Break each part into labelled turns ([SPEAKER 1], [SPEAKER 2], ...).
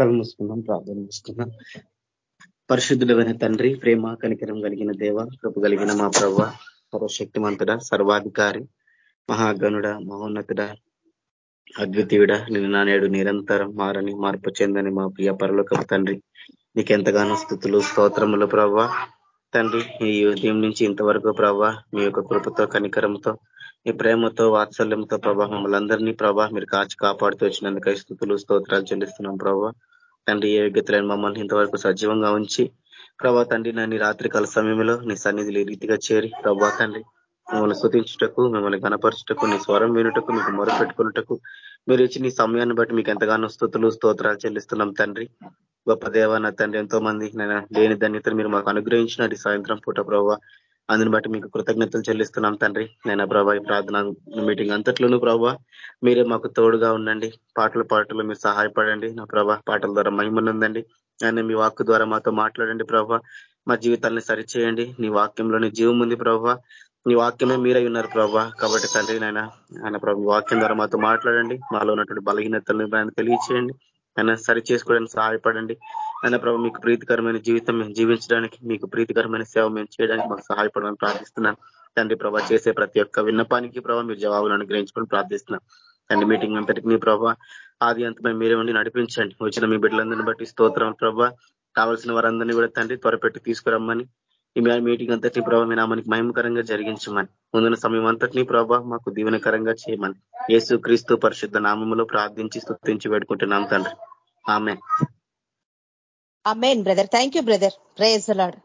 [SPEAKER 1] కళ్ళు మూసుకున్నాం ప్రార్థన చేసుకున్నాం పరిశుద్ధుడమైన తండ్రి ప్రేమ కనికరం కలిగిన దేవ కృప కలిగిన మా ప్రభ సర్వశక్తిమంతుడ సర్వాధికారి మహాగణుడ మహోన్నతుడ అద్వితీయుడ నిన్న నిరంతరం మారని మార్పు చెందని మా ప్రియ పరలోకపు తండ్రి. నీకెంతగానో స్థుతులు స్తోత్రములు ప్రవ్వ తండ్రి ఈ ఉదయం నుంచి ఇంతవరకు ప్రవ్వ మీ యొక్క కృపతో కనికరంతో మీ ప్రేమతో వాత్సల్యంతో ప్రభా మమ్మల్ని అందరినీ ప్రభా మీరు కాచి కాపాడుతూ వచ్చినందుకై స్థుతులు స్తోత్రాలు చెల్లిస్తున్నాం ప్రభా. తండ్రి ఏ యోగ్యతలైన మమ్మల్ని ఇంతవరకు సజీవంగా ఉంచి ప్రభా తండ్రి నన్ను రాత్రికాల సమయంలో నీ సన్నిధిలో రీతిగా చేరి ప్రభా తండ్రి మిమ్మల్ని స్థుతించుటకు మిమ్మల్ని గణపరచుటకు నీ స్వరం వినుటకు మీకు మొరపెట్టుకున్నటకు మీరు ఇచ్చి నీ సమయాన్ని బట్టి మీకు ఎంతగానో స్థుతులు స్తోత్రాలు చెల్లిస్తున్నాం తండ్రి. గొప్ప దేవ నా తండ్రి ఎంతో మంది నేను లేని ధన్యతలు మీరు మాకు అనుగ్రహించిన సాయంత్రం పూట ప్రభావ అందుని బట్టి మీకు కృతజ్ఞతలు చెల్లిస్తున్నాం తండ్రి. నేను ప్రభా ఈ ప్రార్థన మీటింగ్ అంతట్లోనూ ప్రభావ మీరే మాకు తోడుగా ఉండండి. పాటలు పాటలు మీరు సహాయపడండి. నా ప్రభా పాటల ద్వారా మహిమనుందండి. ఆయన మీ వాక్కు ద్వారా మాతో మాట్లాడండి ప్రభా. మా జీవితాలను సరిచేయండి. నీ వాక్యంలోని జీవం ఉంది ప్రభా. నీ వాక్యమే మీరై ఉన్నారు ప్రభా. కాబట్టి తండ్రి నాయన ఆయన ప్రభు వాక్యం ద్వారా మాతో మాట్లాడండి. మాలో ఉన్నటువంటి బలహీనతలను ఆయన తెలియచేయండి. ఆయన సరి చేసుకోవడానికి సహాయపడండి. ఆయన ప్రభు మీకు ప్రీతికరమైన జీవితం మేము జీవించడానికి మీకు ప్రీతికరమైన సేవ మేము చేయడానికి మాకు సహాయపడమని ప్రార్థిస్తున్నాను తండ్రి ప్రభా చేసే ప్రతి ఒక్క విన్నపానికి ప్రభావ మీరు జవాబులు అనుగ్రహించుకొని ప్రార్థిస్తున్నాం. తండ్రి మీటింగ్ అంతటికి మీ ప్రభా ఆది అంతమే మీరే ఉండి నడిపించండి. వచ్చిన మీ బిడ్డలందరినీ బట్టి స్తోత్రం ప్రభా. కావాల్సిన వారందరినీ కూడా తండ్రి త్వరపెట్టి తీసుకురమ్మని ఈ మీటింగ్ అంతటిని ప్రభావ మీ నామానికి మహిమకరంగా జరిగించమని. ముందున్న సమయం అంతటినీ ప్రభావ మాకు దీవెనకరంగా చేయమని. యేసు క్రీస్తు పరిశుద్ధ నామంలో ప్రార్థించి స్థుతించి పెట్టుకుంటున్నాం తండ్రి. ఆమె
[SPEAKER 2] amen brother. Thank you brother. Praise lord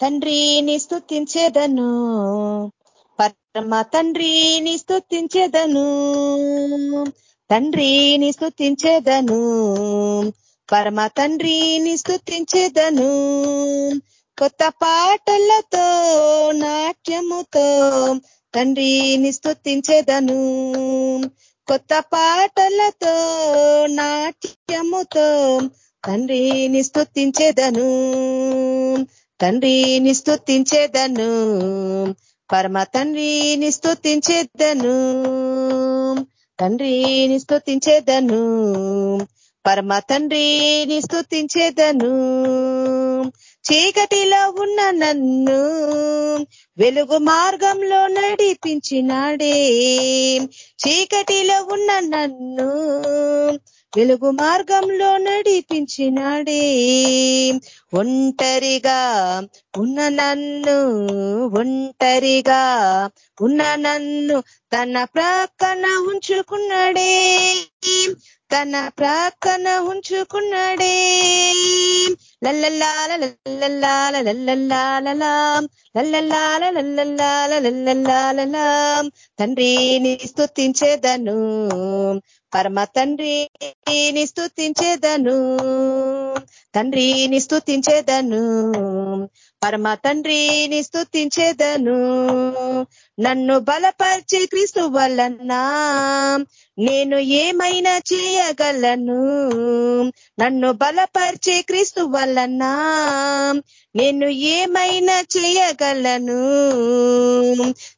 [SPEAKER 2] తండ్రిని స్థుతించేదను పరమ తండ్రిని స్థుతించేదను తండ్రిని స్థుతించేదను పరమ తండ్రిని స్థుతించేదను కొత్త పాటలతో నాట్యముతో తండ్రిని స్థుతించేదను కొత్త పాటలతో నాట్యముతో తండ్రిని స్థుతించేదను తండ్రిని స్థుతించేదను పరమ తండ్రిని స్థుతించేదను తండ్రిని స్థుతించేదను పరమ తండ్రిని స్థుతించేదను చీకటిలో ఉన్న నన్ను వెలుగు మార్గంలో నడిపించినాడే. చీకటిలో ఉన్న నన్ను వెలుగు మార్గంలో నడిపించినాడే. ఒంటరిగా ఉన్న నన్ను ఒంటరిగా ఉన్న నన్ను తన ప్రాక్కన ఉంచుకున్నాడే. తన ప్రాక్కన ఉంచుకున్నాడే. లల్లల్లాల లల్లల్లాల లల్లల్లాలలాం లల్లల్లాల లల్లల్లాల లల్లల్లాలలాం తండ్రిని స్థుతించేదను పరమ తండ్రిని స్థుతించేదను తండ్రిని స్థుతించేదను పరమ తండ్రిని స్థుతించేదను నన్ను బలపరిచే క్రీస్తు వలన్నా నేను ఏమైనా చేయగలను? నన్ను బలపరిచే క్రీస్తు వలన్నా నేను ఏమైనా చేయగలను?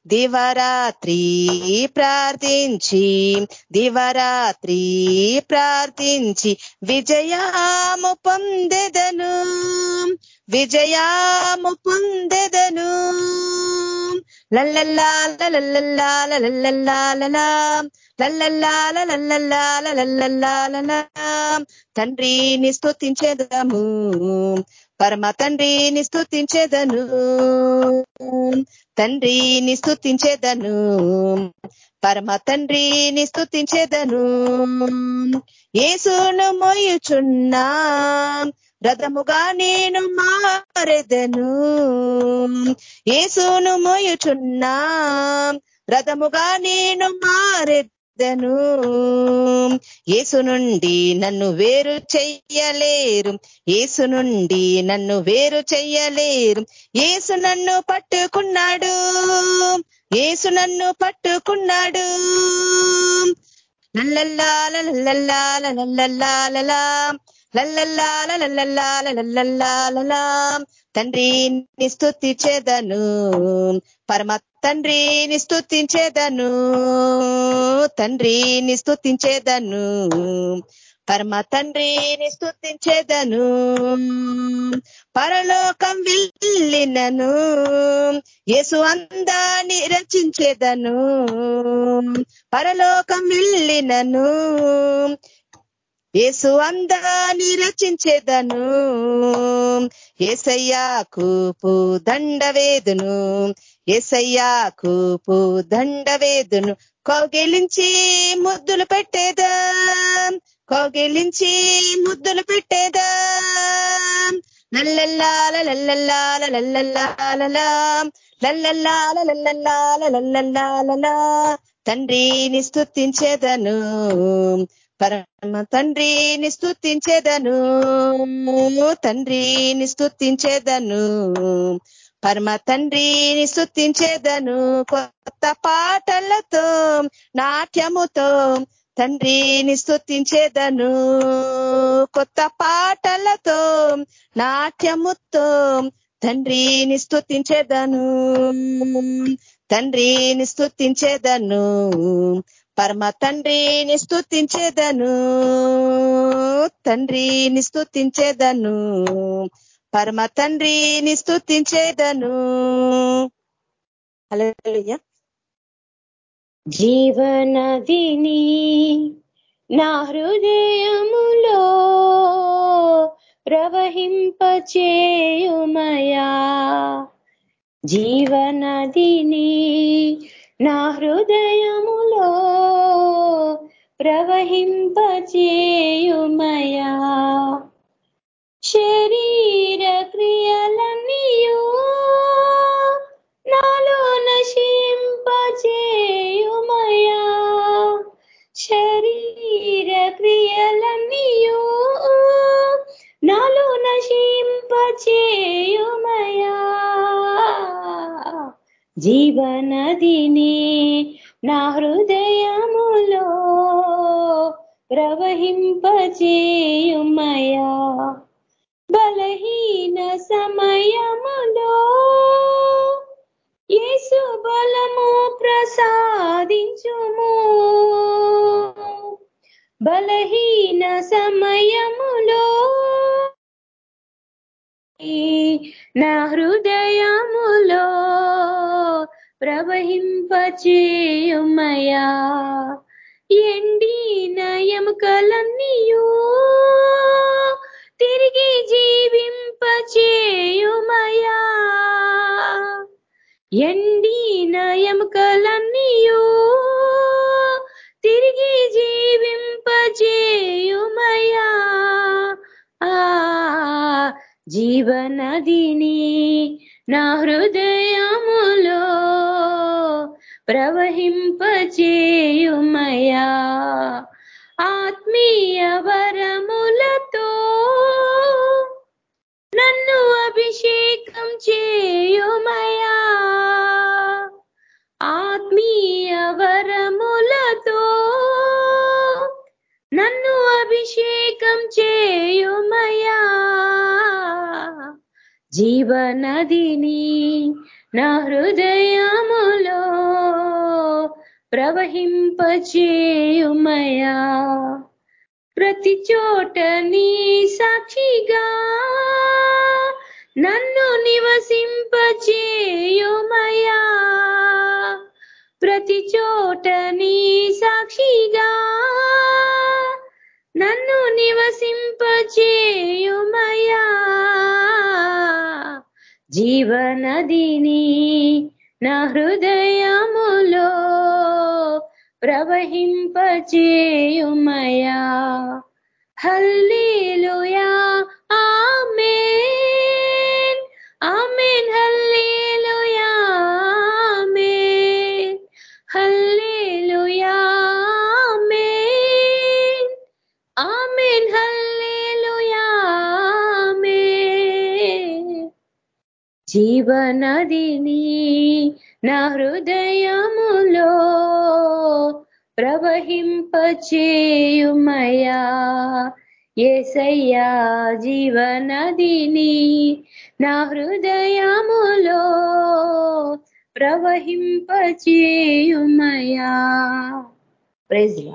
[SPEAKER 2] దివరాత్రి ప్రార్థించి దివరాత్రి ప్రార్థించి విజయాము పొందెదను. విజయాము పొందెదను. లల్లల్లాల లల్లల్లాల తండ్రిని స్థుతించేదము పరమ తండ్రిని స్థుతించేదను తండ్రిని స్థుతించేదను పరమ తండ్రిని స్థుతించేదను ఏసును మోయుచున్నా రథముగా నేను మారెదను. ఏసును మోయుచున్నా రథముగా నేను మారెదను. ఏసు నుండి నన్ను వేరు చెయ్యలేరు. ఏసు నుండి నన్ను వేరు చెయ్యలేరు. ఏసు నన్ను పట్టుకున్నాడు. ఏసు నన్ను పట్టుకున్నాడు. లల్లల్లాల లల్లల్లాల లల్లల్లాలలా లల్లల్లాల లల్లల్లాల లల్లల్లాలలా తండ్రిని స్థుతి చేదను పరమ తండ్రి స్తుతించేదను. తండ్రి నిస్తుతించేదను పరమ తండ్రి స్తుతించేదను. పరలోకం వెళ్ళినను. యేసు అందాన్ని రచించేదను. పరలోకం వెళ్ళినను. ఏసు అందాన్ని రచించేదను. ఏసయ్యా కూపు దండవేదును ఏసయ్యా కూపు దండవేదును కౌగిలించి ముద్దులు పెట్టేదా? కౌగిలించి ముద్దులు పెట్టేదా? లల్లల్లాల లల్లల్లాల లల్లల్లాలలా లల్లల్లాల లల్లల్లాల లల్లల్లాలలా తండ్రిని స్థుతించేదను పరమ తండ్రిని స్థుతించేదను తండ్రిని స్థుతించేదను పరమ తండ్రిని స్థుతించేదను కొత్త పాటలతో నాట్యముతో తండ్రిని స్థుతించేదను కొత్త పాటలతో నాట్యముతో తండ్రిని స్థుతించేదను తండ్రిని స్థుతించేదను పరమ తండ్రిని స్థుతించేదను తండ్రిని స్థుతించేదను పరమ తండ్రిని స్థుతించేదను హలో
[SPEAKER 3] జీవనదిని నా హృదయములో ప్రవహింపచేయుమయా. జీవనదిని నా హృదయములో ప్రవహింపచేయుమయా. శరీర క్రియలన్నీయూ నాలో నశింపచేయుమయా. శరీర క్రియలన్నీయూ నాలో నశింపచేయుమయా. జీవనదిని ప్రవహింపచేయుమయా ప్రతి చోట నీ సాక్షిగా నన్ను నివసింపచేయుమయా ప్రతి చోట నీ సాక్షిగా నన్ను నివసింపచేయుమయా జీవనదిని నా హృదయములో ప్రవహింపచేయుమయా హల్లీలుయా. ఆమెన్. ఆమెన్. హల్ జీవనదిని నా హృదయములో ప్రవహింపచేయుమయా. ఏసయ్యా జీవనదిని నా హృదయములో ప్రవహింపచేయుమయా. ప్రైజ్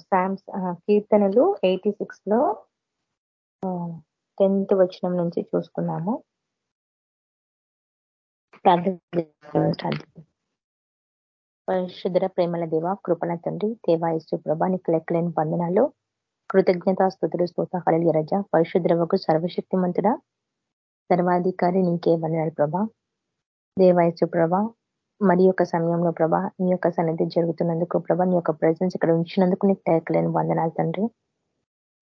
[SPEAKER 4] సామ్స్ కీర్తనలు ఎయిటీ సిక్స్లో టెన్త్ వచనం నుంచి చూసుకున్నాము. పరిశుద్ర ప్రేమల దేవ కృపణ తండ్రి దేవాయసు ప్రభా నీకు లెక్కలేని బంధనాలు కృతజ్ఞత స్థుతులు స్తోత కలిగి రజ. పరిశుద్రవకు సర్వశక్తిమంతుడ సర్వాధికారి నీకే వందనాలు ప్రభా. దేవాయసు ప్రభా మరి యొక్క సమయంలో ప్రభా నీ యొక్క సన్నిధి జరుగుతున్నందుకు ప్రభా నీ యొక్క ప్రజెన్స్ ఇక్కడ ఉంచినందుకు నీకు లేకలేని వందనాలు తండ్రి.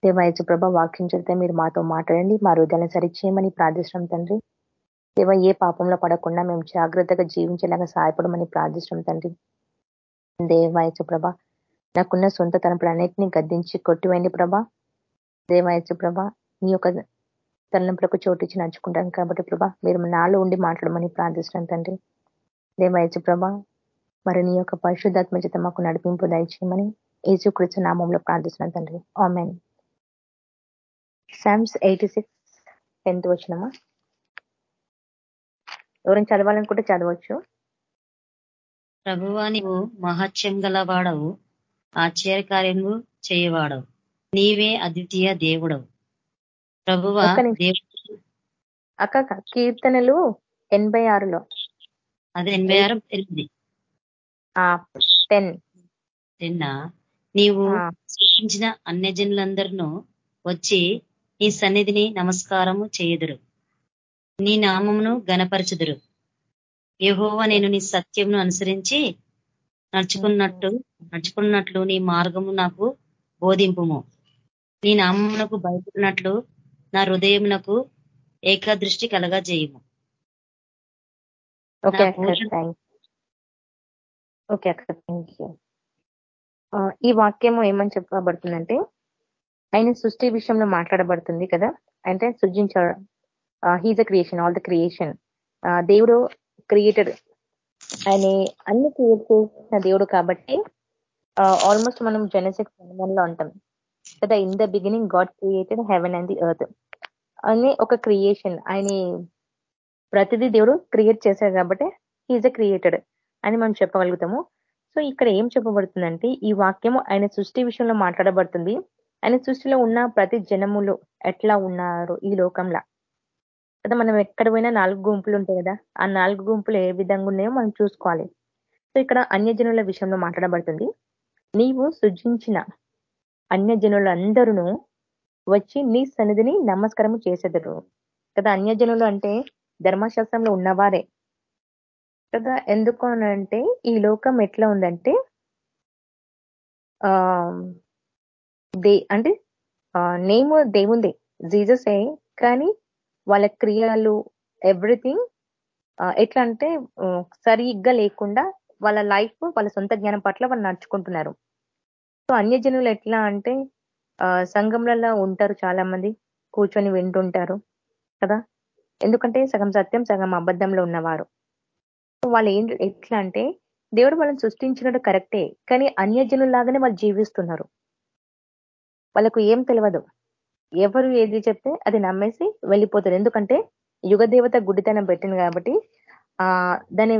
[SPEAKER 4] దేవాయసు ప్రభ వాక్యం చెప్తే మీరు మాతో మాట్లాడండి. మా హృదయాన్ని సరిచేయమని ప్రార్థిస్తాం తండ్రి. దేవ ఏ పాపంలో పడకుండా మేము జాగ్రత్తగా జీవించేలాగా సహాయపడమని ప్రార్థిస్తాం తండ్రి. దేవాయచు ప్రభ నాకున్న సొంత తనపులన్నింటినీ గద్దించి కొట్టివేయండి ప్రభా. దేవాయచు ప్రభ నీ యొక్క తలంపులకు చోటిచ్చి నడుచుకుంటాను కాబట్టి ప్రభా మీరు నాలో ఉండి మాట్లాడమని ప్రార్థిస్తాం తండ్రి. దేవాయచు ప్రభ మరి నీ యొక్క పరిశుద్ధాత్మ చేత మాకు నడిపింపు దయచేయమని ఏసుకృష్ణ నామంలో ప్రార్థిస్తున్నాం తండ్రి. Amen. Psalms eighty six tenth వచ్చినమా ఎవరైనా చదవాలనుకుంటే చదవచ్చు.
[SPEAKER 5] ప్రభువా నీవు మహత్యం గలవాడవు ఆశ్చర్యకార్యము చేయవాడవు. నీవే అద్వితీయ దేవుడవు. ప్రభువా
[SPEAKER 4] అక్క కీర్తనలు ఎనభై ఆరులో.
[SPEAKER 5] అది ఎనభై ఆరు ఎనిమిది.
[SPEAKER 4] టెన్.
[SPEAKER 5] టెన్ నీవు సృష్టించిన అన్యజనులందరినూ వచ్చి నీ సన్నిధిని నమస్కారము చేయుదురు. నీ నామమును గనపరచుదురు యహోవ నేను నీ సత్యమును అనుసరించి నడుచుకున్నట్టు నడుచుకున్నట్లు నీ మార్గము నాకు బోధింపుము. నీ నామమునకు భయపడినట్లు నా హృదయమునకు ఏకదృష్టి కలగా చేయము.
[SPEAKER 4] ఓకే ఈ వాక్యము ఏమని చెప్పబడుతుందంటే ఆయన సృష్టి విషయంలో మాట్లాడబడుతుంది కదా? అంటే సృజించాడు he's a creation all the creation దేవుడు క్రియేటెడ్ ఆయన అన్ని క్రియేట్ చేసిన దేవుడు కాబట్టి uh, ఆల్మోస్ట్ మనం జెనసిక్లో ఉంటాం. కదా in the beginning God created heaven and the earth అని ఒక క్రియేషన్ ఆయన ప్రతిదీ దేవుడు క్రియేట్ చేశాడు కాబట్టి హీజ్ అ క్రియేటెడ్ అని మనం చెప్పగలుగుతాము. సో ఇక్కడ ఏం చెప్పబడుతుందంటే ఈ వాక్యము ఆయన సృష్టి విషయంలో మాట్లాడబడుతుంది. ఆయన సృష్టిలో ఉన్న ప్రతి జనములు ఎట్లా ఉన్నారు ఈ లోకంలో? కదా మనం ఎక్కడ పోయినా నాలుగు గుంపులు ఉంటాయి కదా ఆ నాలుగు గుంపులు ఏ విధంగా ఉన్నాయో మనం చూసుకోవాలి. సో ఇక్కడ అన్యజనుల విషయంలో మాట్లాడబడుతుంది. నీవు సృజించిన అన్యజనులందరూ వచ్చి నీ సన్నిధిని నమస్కారం చేసేదరు. కదా అన్యజనులు అంటే ధర్మశాస్త్రంలో ఉన్నవారే. కదా ఎందుకు అంటే ఈ లోకం ఎట్లా ఉందంటే ఆ దే అంటే నేమ్ దేవుందే. జీజస్ ఏ కానీ వాళ్ళ క్రియలు ఎవ్రీథింగ్ ఎట్లా అంటే సరిగ్గా లేకుండా వాళ్ళ లైఫ్ వాళ్ళ సొంత జ్ఞానం పట్ల వాళ్ళు నడుచుకుంటున్నారు. సో అన్యజనులు ఎట్లా అంటే సంఘంలలో ఉంటారు చాలా మంది కూర్చొని వింటుంటారు కదా? ఎందుకంటే సగం సత్యం సగం అబద్ధంలో ఉన్నవారు. వాళ్ళు ఏం ఎట్లా అంటే దేవుడు వాళ్ళని సృష్టించినట్టు కరెక్టే కానీ అన్యజనులాగానే వాళ్ళు జీవిస్తున్నారు. వాళ్ళకు ఏం తెలియదు ఎవరు ఏది చెప్తే అది నమ్మేసి వెళ్ళిపోతారు. ఎందుకంటే యుగ దేవత గుడితనం పెట్టింది కాబట్టి ఆ దాని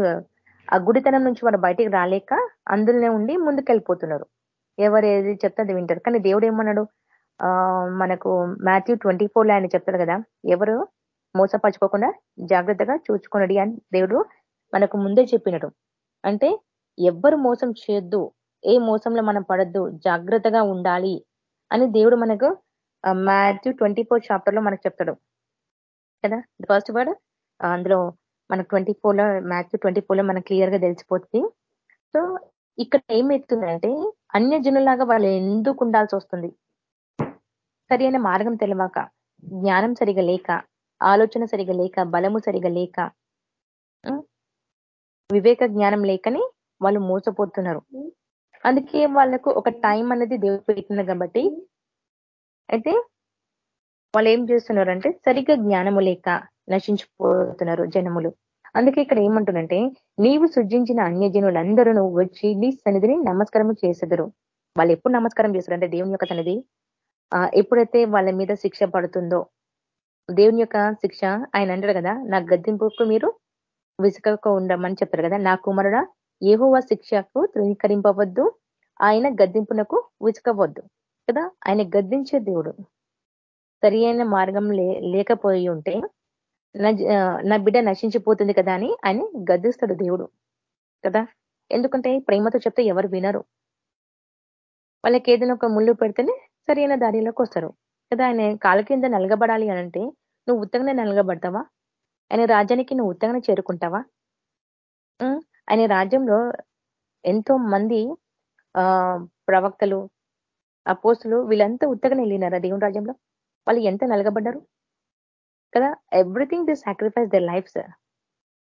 [SPEAKER 4] ఆ గుడితనం నుంచి వారు బయటికి రాలేక అందులోనే ఉండి ముందుకెళ్ళిపోతున్నారు. ఎవరు ఏది చెప్తే అది వింటారు. కానీ దేవుడు ఏమన్నాడు? ఆ మనకు మాథ్యూ ట్వంటీ ఫోర్లో ఆయన చెప్తాడు కదా ఎవరు మోసపరచుకోకుండా జాగ్రత్తగా చూచుకున్నది అని దేవుడు మనకు ముందే చెప్పినడు. అంటే ఎవ్వరు మోసం చేయొద్దు. ఏ మోసంలో మనం పడద్దు. జాగ్రత్తగా ఉండాలి. అని దేవుడు మనకు మాథ్యూ ట్వంటీ ఫోర్ చాప్టర్లో మనకు చెప్తాడు. కదా? ఫస్ట్ వర్డ్ అందులో మనకు ట్వంటీ ఫోర్లో మాథ్యూ ట్వంటీ ఫోర్లో మనకు క్లియర్గా తెలిసిపోతుంది. సో ఇక్కడ ఏమవుతుందంటే అన్య జనులాగా వాళ్ళు ఎందుకు ఉండాల్సి వస్తుంది? సరి అయిన మార్గం తెలియక జ్ఞానం సరిగా లేక ఆలోచన సరిగా లేక బలము సరిగా లేక వివేక జ్ఞానం లేకని వాళ్ళు మోసపోతున్నారు. అందుకే వాళ్ళకు ఒక టైం అనేది దేవుడు పెట్టింది కాబట్టి. అయితే వాళ్ళు ఏం చేస్తున్నారు అంటే సరిగ్గా జ్ఞానము లేక నశించిపోతున్నారు జనములు. అందుకే ఇక్కడ ఏమంటుందంటే నీవు సృజించిన అన్యజనులందరూ వచ్చి నీ సన్నిధిని నమస్కారం చేసేదరు. వాళ్ళు ఎప్పుడు నమస్కారం చేస్తారు అంటే దేవుని యొక్క సన్నిధి? ఎప్పుడైతే వాళ్ళ మీద శిక్ష పడుతుందో. దేవుని యొక్క శిక్ష ఆయన అంటారు కదా నా గద్దింపుకు మీరు విసుకక ఉండమని చెప్తారు కదా నా కుమారుడా ఏహోవ శిక్షకు ధృవీకరింపవద్దు ఆయన గద్దింపునకు విసుకవద్దు కదా? ఆయన గద్దించే దేవుడు. సరి అయిన మార్గం లేకపోయి ఉంటే నా బిడ్డ నశించిపోతుంది కదా అని ఆయన గద్దిస్తాడు దేవుడు. కదా? ఎందుకంటే ప్రేమతో చెప్తే ఎవరు వినరు. వాళ్ళకి ఏదైనా ఒక ముళ్ళు పెడితేనే సరైన దారిలోకి వస్తారు. కదా? ఆయన కాళ్ళ కింద నలగబడాలి అనంటే నువ్వు ఉత్తగానే నలగబడతావా? ఆయన రాజ్యానికి నువ్వు ఉత్తగానే చేరుకుంటావా? ఆయన రాజ్యంలో ఎంతో మంది ఆ ప్రవక్తలు అపోస్తులు వీళ్ళంతా ఉత్తగానే వెళ్ళినారా దేవుని రాజ్యంలో? వాళ్ళు ఎంత నలగబడ్డారు? కదా everything the sacrifice the life sir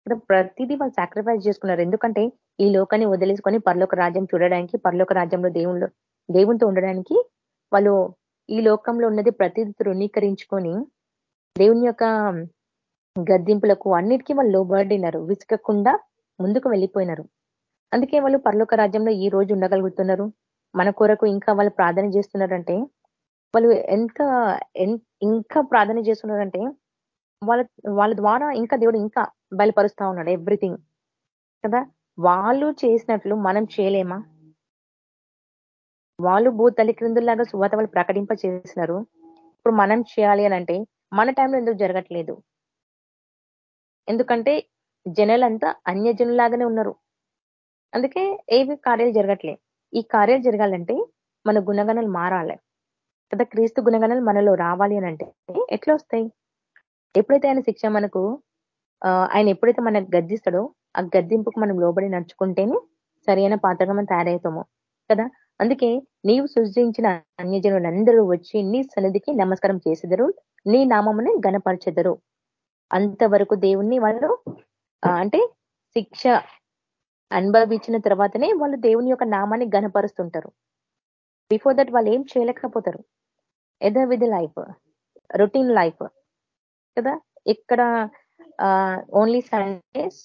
[SPEAKER 4] కదా ప్రతిదీ వాళ్ళు సాక్రిఫైస్ చేసుకున్నారు. ఎందుకంటే ఈ లోకాన్ని వదిలేసుకొని పర్లోక రాజ్యం చూడడానికి పర్లోక రాజ్యంలో దేవుళ్ళు దేవునితో ఉండడానికి వాళ్ళు ఈ లోకంలో ఉన్నది ప్రతిదీ తృణీకరించుకొని దేవుని యొక్క గద్దింపులకు అన్నిటికీ వాళ్ళు లోబడినారు. విసుకకుండా ముందుకు వెళ్ళిపోయినారు. అందుకే వాళ్ళు పర్లోక రాజ్యంలో ఈ రోజు ఉండగలుగుతున్నారు. మన కొరకు ఇంకా వాళ్ళు ప్రార్థన చేస్తున్నారంటే వాళ్ళు ఎంత ఇంకా ప్రార్థన చేస్తున్నారంటే వాళ్ళ వాళ్ళ ద్వారా ఇంకా దేవుడు ఇంకా బయలుపరుస్తా ఉన్నాడు ఎవ్రీథింగ్. కదా? వాళ్ళు చేసినట్లు మనం చేయలేమా? వాళ్ళు భూతల్లి క్రిందులాగా సువాత వాళ్ళు ప్రకటింప చేసినారు. ఇప్పుడు మనం చేయాలి అని అంటే మన టైంలో ఎందుకు జరగట్లేదు? ఎందుకంటే జనాలంతా అన్యజనులాగానే ఉన్నారు. అందుకే ఏవి కార్యాలు జరగట్లే. ఈ కార్యాలు జరగాలంటే మన గుణగణాలు మారాలి. కదా క్రీస్తు గుణగణాలు మనలో రావాలి అని అంటే ఎట్లా వస్తాయి? ఎప్పుడైతే ఆయన శిక్ష మనకు ఆయన ఎప్పుడైతే మనకు గద్దిస్తాడో ఆ గద్దింపుకు మనం లోబడి నడుచుకుంటేనే సరైన పాత్రగా మనం తయారవుతాము. కదా అందుకే నీవు సృష్టించిన అన్యజనులందరూ వచ్చి నీ సన్నిధికి నమస్కారం చేసేదరు నీ నామముని గణపరచెదరు అంతవరకు దేవుణ్ణి వాళ్ళు అంటే శిక్ష అనుభవించిన తర్వాతనే వాళ్ళు దేవుని యొక్క నామాన్ని గనపరుస్తుంటారు బిఫోర్ దట్ వాళ్ళు ఏం చేయలేకపోతారు. ఎదర్ విధి లైఫ్ రొటీన్ లైఫ్ కదా? ఇక్కడ ఓన్లీ సండేస్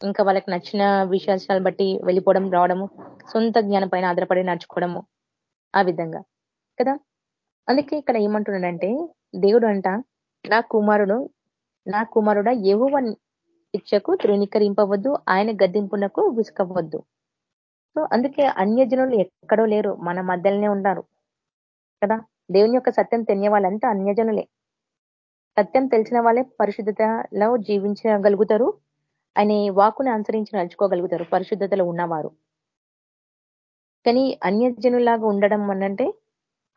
[SPEAKER 4] ఇంకా వాళ్ళకి నచ్చిన విశేషాలు బట్టి వెళ్ళిపోవడం రావడము సొంత జ్ఞానం పైన ఆధారపడి నడుచుకోవడము ఆ విధంగా కదా? అందుకే ఇక్కడ ఏమంటున్నాడంటే దేవుడు అంట నా కుమారుడు నా కుమారుడ ఎగువ శిక్షకు తృణీకరింపవద్దు ఆయన గద్దింపునకు విసుకవద్దు సో అందుకే అన్యజనులు ఎక్కడో లేరు మన మధ్యలోనే ఉన్నారు. కదా? దేవుని యొక్క సత్యం తెలియ వాళ్ళంతా అన్యజనులే. సత్యం తెలిసిన వాళ్ళే పరిశుద్ధతలో జీవించగలుగుతారు ఆయన వాకుని అనుసరించి నడుచుకోగలుగుతారు పరిశుద్ధతలో ఉన్నవారు. కానీ అన్యజనులాగా ఉండడం అనంటే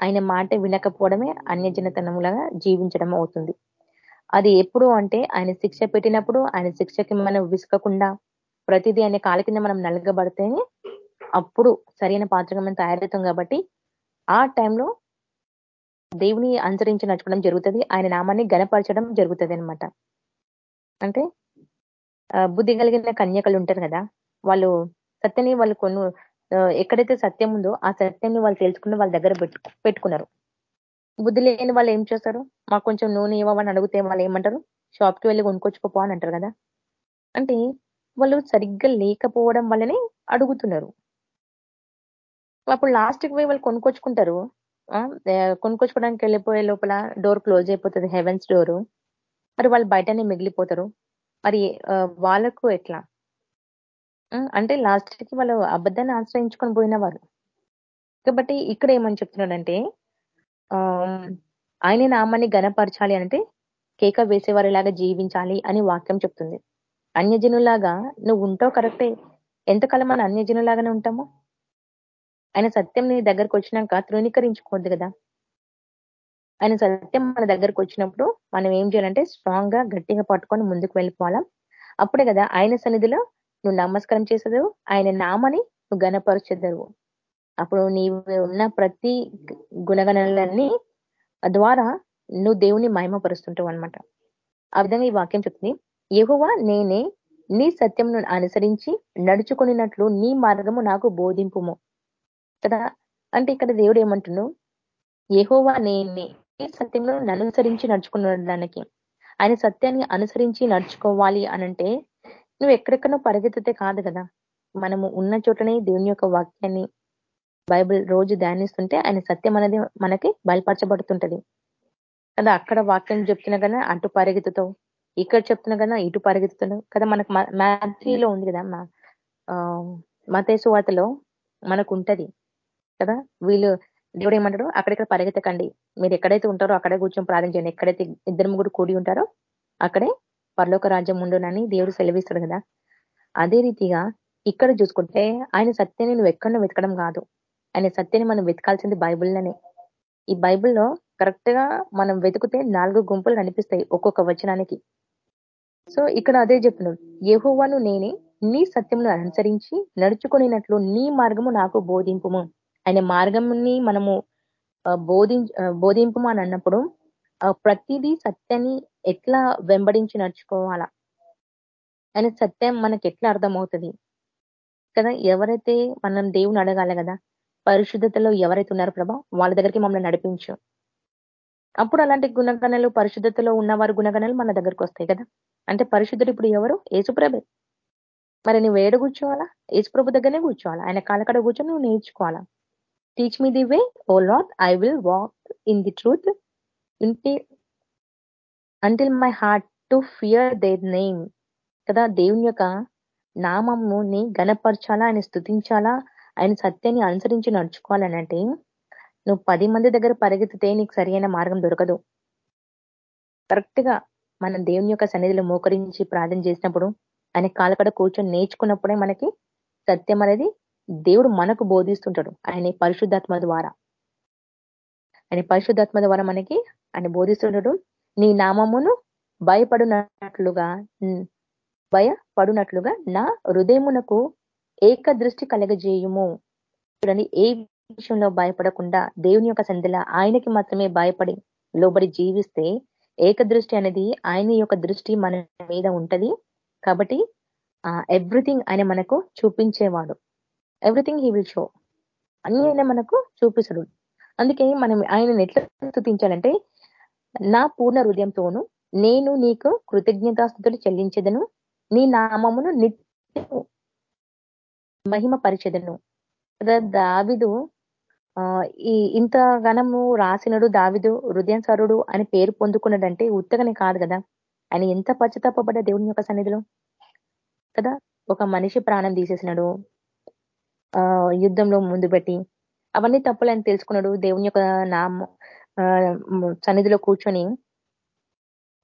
[SPEAKER 4] ఆయన మాట వినకపోవడమే అన్యజనతనములాగా జీవించడం అవుతుంది. అది ఎప్పుడు అంటే ఆయన శిక్ష పెట్టినప్పుడు ఆయన శిక్షకి మనం విసుకకుండా ప్రతిదీ అనే కాల కింద మనం నలగబడితేనే అప్పుడు సరైన పాత్రగా మనం తయారవుతాం కాబట్టి ఆ టైంలో దేవుని అనుసరించి నడుచుకోవడం జరుగుతుంది. ఆయన నామాన్ని గనపరచడం జరుగుతుంది అనమాట అంటే బుద్ధి కలిగిన కన్యకలు ఉంటారు కదా వాళ్ళు సత్యని వాళ్ళు కొను ఎక్కడైతే సత్యం ఉందో ఆ సత్యాన్ని వాళ్ళు తెలుసుకుని వాళ్ళ దగ్గర పెట్టుకున్నారు. బుద్ధి లేని వాళ్ళు ఏం చేస్తారు? మాకు కొంచెం నూనె ఇవ్వమని అడిగితే వాళ్ళు ఏమంటారు? షాప్కి వెళ్ళి కొనుక్కొచ్చుకోపో అని అంటారు కదా? అంటే వాళ్ళు సరిగ్గా లేకపోవడం వల్లనే అడుగుతున్నారు. అప్పుడు లాస్ట్కి పోయి వాళ్ళు కొనుక్కొచ్చుకుంటారు. కొనుక్కొచ్చుకోవడానికి వెళ్ళిపోయే లోపల డోర్ క్లోజ్ అయిపోతుంది హెవెన్స్ డోరు మరి వాళ్ళు బయటనే మిగిలిపోతారు. మరి వాళ్ళకు ఎట్లా? అంటే లాస్ట్కి వాళ్ళు అబద్ధాన్ని ఆశ్రయించుకొని పోయిన వారు. కాబట్టి ఇక్కడ ఏమని చెప్తున్నాడంటే ఆయన నామాన్ని గనపరచాలి అంటే కేక వేసేవారిలాగా జీవించాలి అని వాక్యం చెప్తుంది. అన్యజనులాగా నువ్వు ఉంటావు కరెక్టే. ఎంతకాలం మన అన్యజనులాగానే ఉంటాము? ఆయన సత్యం నీ దగ్గరకు వచ్చినాక తృణీకరించుకోవద్దు కదా. ఆయన సత్యం మన దగ్గరకు వచ్చినప్పుడు మనం ఏం చేయాలంటే స్ట్రాంగ్గా గట్టిగా పట్టుకొని ముందుకు వెళ్ళిపోవాలా. అప్పుడే కదా ఆయన సన్నిధిలో నువ్వు నమస్కారం చేసేదు ఆయన నామని నువ్వు గనపరచెదవు అప్పుడు నీవు ఉన్న ప్రతి గుణగణలన్నీ ద్వారా నువ్వు దేవుని మహిమపరుస్తుంటావు అనమాట ఆ విధంగా ఈ వాక్యం చెప్తుంది. ఎగువ నేనే నీ సత్యం అనుసరించి నడుచుకునినట్లు నీ మార్గము నాకు బోధింపుము. కదా? అంటే ఇక్కడ దేవుడు ఏమంటున్నావు ఏహోవా నేనే సత్యంలో అనుసరించి నడుచుకున్నదానికి. ఆయన సత్యాన్ని అనుసరించి నడుచుకోవాలి అనంటే నువ్వు ఎక్కడెక్కడో పరిగెత్తితే కాదు కదా? మనము ఉన్న చోటనే దేవుని యొక్క వాక్యాన్ని బైబిల్ రోజు ధ్యానిస్తుంటే ఆయన సత్యం అనేది మనకి బయలుపరచబడుతుంటది. కదా అక్కడ వాక్యం చెప్తున్నా కదా అటు పరిగెత్తుతావు. ఇక్కడ చెప్తున్నా కదా ఇటు పరిగెత్తుతున్నావు. కదా మనకు మ్యాథ్రీలో ఉంది కదా మతేసు వార్తలో మనకు ఉంటది కదా వీళ్ళు దేవుడు ఏమంటాడు? అక్కడిక్కడ పరిగెత్తకండి. మీరు ఎక్కడైతే ఉంటారో అక్కడే కూర్చొని ప్రార్థన చేయండి. ఎక్కడైతే ఇద్దరు ముగ్గురు కూడి ఉంటారో అక్కడే పర్లోక రాజ్యం ఉండునని దేవుడు సెలవిస్తాడు కదా. అదే రీతిగా ఇక్కడ చూసుకుంటే ఆయన సత్యాన్ని నువ్వు ఎక్కడ వెతకడం కాదు. ఆయన సత్యాన్ని మనం వెతకాల్సింది బైబిల్లోనే ఈ బైబిల్లో కరెక్ట్గా మనం వెతికితే నాలుగు గుంపులు కనిపిస్తాయి ఒక్కొక్క వచనానికి. సో ఇక్కడ అదే చెప్తున్నాడు. ఏహోవాను నేనే నీ సత్యమును అనుసరించి నడుచుకునేటట్లు నీ మార్గము నాకు బోధింపుము. ఆయన మార్గంని మనము బోధి బోధింపు అని అన్నప్పుడు ప్రతిదీ సత్యాన్ని ఎట్లా వెంబడించి నడుచుకోవాలా? ఆయన సత్యం మనకి ఎట్లా అర్థమవుతుంది? కదా ఎవరైతే మనం దేవుని అడగాలి కదా పరిశుద్ధతలో ఎవరైతే ఉన్నారో ప్రభా వాళ్ళ దగ్గరికి మమ్మల్ని నడిపించు. అప్పుడు అలాంటి గుణగణలు పరిశుద్ధతలో ఉన్నవారు గుణగణాలు మన దగ్గరకు వస్తాయి కదా. అంటే పరిశుద్ధుడు ఇప్పుడు ఎవరు? ఏసుప్రభే మరి నువ్వు ఏడు కూర్చోవాలా? ఏసుప్రభు దగ్గరనే కూర్చోవాలా? ఆయన కాలకడ కూర్చొని నువ్వు నేర్చుకోవాలా? Teach me the way O lord I will walk in the truth until my heart to fear their name కదా దేవుని యొక్క నామముని గణపరచాలా ఆయన స్థుతించాలా? ఆయన సత్యాన్ని అనుసరించి నడుచుకోవాలనంటే నువ్వు పది మంది దగ్గర పరిగెత్తితే నీకు సరైన మార్గం దొరకదు. కరెక్ట్గా మనం దేవుని యొక్క సన్నిధిలో మోకరించి ప్రార్థన చేసినప్పుడు ఆయన కాలకడ కూర్చొని నేర్చుకున్నప్పుడే మనకి సత్యం అనేది దేవుడు మనకు బోధిస్తుంటాడు. ఆయన పరిశుద్ధాత్మ ద్వారా. ఆయన పరిశుద్ధాత్మ ద్వారా మనకి ఆయన బోధిస్తుంటాడు. నీ నామమును భయపడునట్లుగా భయపడునట్లుగా నా హృదయమునకు ఏక దృష్టి కలగజేయుము. చూడండి ఏ విషయంలో భయపడకుండా దేవుని యొక్క సంధిల ఆయనకి మాత్రమే భయపడి లోబడి జీవిస్తే ఏకదృష్టి అనేది ఆయన యొక్క దృష్టి మన మీద ఉంటది. కాబట్టి ఎవ్రీథింగ్ ఆయన మనకు చూపించేవాడు. ఎవ్రీథింగ్ హీ విల్ షో అన్ని ఆయన మనకు చూపిస్తాడు. అందుకే మనం ఆయనను ఎట్లా స్థుతించాలంటే నా పూర్ణ హృదయంతోను నేను నీకు కృతజ్ఞతాస్థుతులు చెల్లించదను. నీ నామమును నిత్యము మహిమ పరిచదను. దావిదు ఈ ఇంత గణము రాసినడు దావిదు హృదయం సరుడు అని పేరు పొందుకున్నాడంటే ఉత్తగనే కాదు కదా? ఆయన ఎంత పచ్చతప్పబడ్డ దేవుని యొక్క సన్నిధిలో? కదా? ఒక మనిషి ప్రాణం తీసేసినాడు ఆ యుద్ధంలో ముందు పెట్టి. అవన్నీ తప్పులని తెలుసుకున్నాడు దేవుని యొక్క నామ సన్నిధిలో కూర్చొని.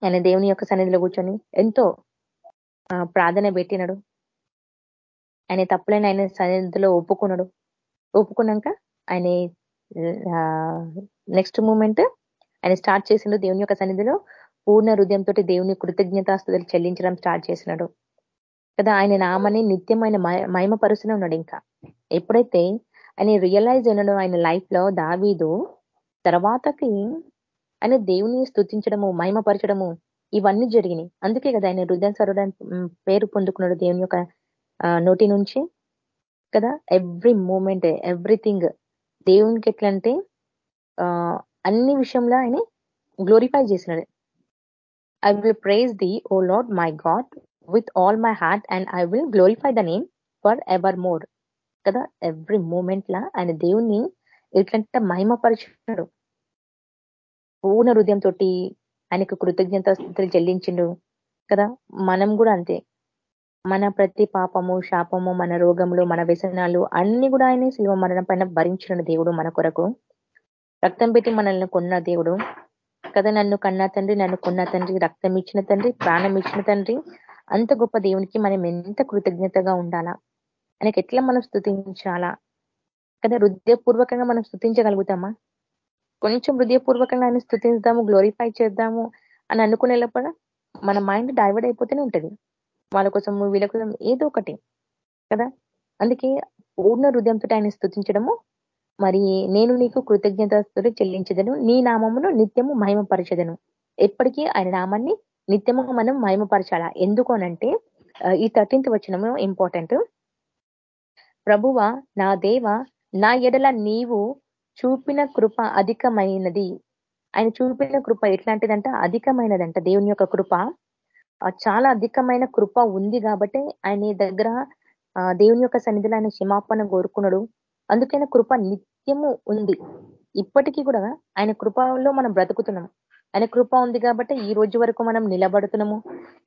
[SPEAKER 4] ఆయన దేవుని యొక్క సన్నిధిలో కూర్చొని ఎంతో ప్రార్థన పెట్టినాడు. ఆయన తప్పులైన ఆయన సన్నిధిలో ఒప్పుకున్నాడు. ఒప్పుకున్నాక ఆయన నెక్స్ట్ మూమెంట్ ఆయన స్టార్ట్ చేసిండు దేవుని యొక్క సన్నిధిలో పూర్ణ హృదయంతో దేవుని కృతజ్ఞతాస్తులు చెల్లించడం స్టార్ట్ చేసినాడు. కదా ఆయన నామని నిత్యం ఆయన మహిమపరుస్తూనే ఉన్నాడు ఇంకా. ఎప్పుడైతే ఆయన రియలైజ్ అయినాడు ఆయన లైఫ్లో దావీదు తర్వాతకి ఆయన దేవుని స్థుతించడము మహిమపరచడము ఇవన్నీ జరిగినాయి. అందుకే కదా ఆయన హృదయం సరుడు పేరు పొందుకున్నాడు దేవుని యొక్క నోటి నుంచి కదా? ఎవ్రీ మూమెంట్ ఎవ్రీథింగ్ దేవునికి ఎట్లా అంటే అన్ని విషయంలో ఆయన గ్లోరిఫై చేసినాడు. I will praise the O lord my God with all my heart and I will glorify the name for ever more కదా? ఎవ్రీ మూమెంట్ లా ఆయన దేవుణ్ణి ఎట్లంటే మహిమపరిచినాడు. పూర్ణ హృదయంతో ఆయనకు కృతజ్ఞత చెల్లించిండు కదా? మనం కూడా అంతే. మన ప్రతి పాపము శాపము మన రోగములు మన వ్యసనాలు అన్ని కూడా ఆయన శిల్వ మరణం పైన భరించిన దేవుడు మన కొరకు. రక్తం పెట్టి మనల్ని కొన్న దేవుడు. కదా నన్ను కన్నా తండ్రి నన్ను కొన్న తండ్రి రక్తం ఇచ్చిన తండ్రి ప్రాణం ఇచ్చిన తండ్రి. అంత గొప్ప దేవునికి మనం ఎంత కృతజ్ఞతగా ఉండాలా? ఆయనకి ఎట్లా మనం స్థుతించాలా కదా హృదయపూర్వకంగా మనం స్థుతించగలుగుతామా కొంచెం హృదయపూర్వకంగా ఆయన స్థుతిస్తాము గ్లోరిఫై చేద్దాము అని అనుకునే మన మైండ్ డైవర్ట్ అయిపోతూనే ఉంటుంది. వాళ్ళ కోసం వీళ్ళ కోసం ఏదో ఒకటి కదా? అందుకే పూర్ణ హృదయంతో ఆయన స్థుతించడము మరి నేను నీకు కృతజ్ఞత చెల్లించదను నీ నామమును నిత్యము మహిమపరచదను. ఎప్పటికీ ఆయన నామాన్ని నిత్యము మనం మహిమపరచాలా? ఎందుకు అనంటే ఈ థర్టీన్త్ వచ్చినము ఇంపార్టెంట్ ప్రభువ నా దేవ నా ఎడల నీవు చూపిన కృప అధికమైనది. ఆయన చూపిన కృప ఎట్లాంటిదంట? అధికమైనదంట. దేవుని యొక్క కృప. చాలా అధికమైన కృప ఉంది కాబట్టి ఆయన దగ్గర దేవుని యొక్క సన్నిధిలో ఆయన క్షమాపణ కోరుకున్నాడు. అందుకైనా కృప నిత్యము ఉంది. ఇప్పటికీ కూడా ఆయన కృపలో మనం బ్రతుకుతున్నాం ఆయన కృప ఉంది కాబట్టి ఈ రోజు వరకు మనం నిలబడుతున్నాము.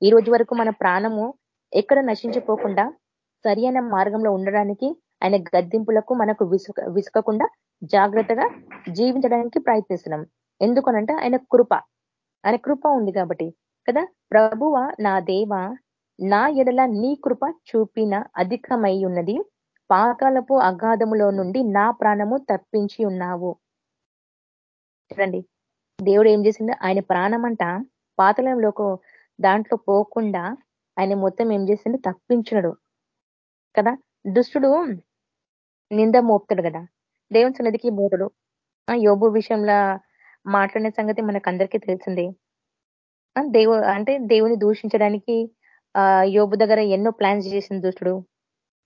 [SPEAKER 4] ఈ రోజు వరకు మన ప్రాణము ఎక్కడ నశించిపోకుండా సరి అయిన మార్గంలో ఉండడానికి ఆయన గద్దింపులకు మనకు విసుక విసుకకుండా జాగ్రత్తగా జీవించడానికి ప్రయత్నిస్తున్నాం. ఎందుకనంటే ఆయన కృప. ఆయన కృప ఉంది కాబట్టి. కదా? ప్రభువ నా దేవ నా ఎడల నీ కృప చూపిన అధికమై ఉన్నది. పాకాలపు అగాధములో నుండి నా ప్రాణము తప్పించి ఉన్నావు. చూడండి దేవుడు ఏం చేసిండు? ఆయన ప్రాణం అంట పాతలంలోకి దాంట్లో పోకుండా ఆయన మొత్తం ఏం చేసిండు? తప్పించినడు. కదా? దుష్టుడు నింద మోపుతాడు కదా? దేవుని సన్నిధికి మోతుడు యోబు విషయంలో మాట్లాడిన సంగతి మనకు అందరికీ తెలిసిందే. దేవు అంటే దేవుని దూషించడానికి ఆ యోబు దగ్గర ఎన్నో ప్లాన్స్ చేసింది దుష్టుడు.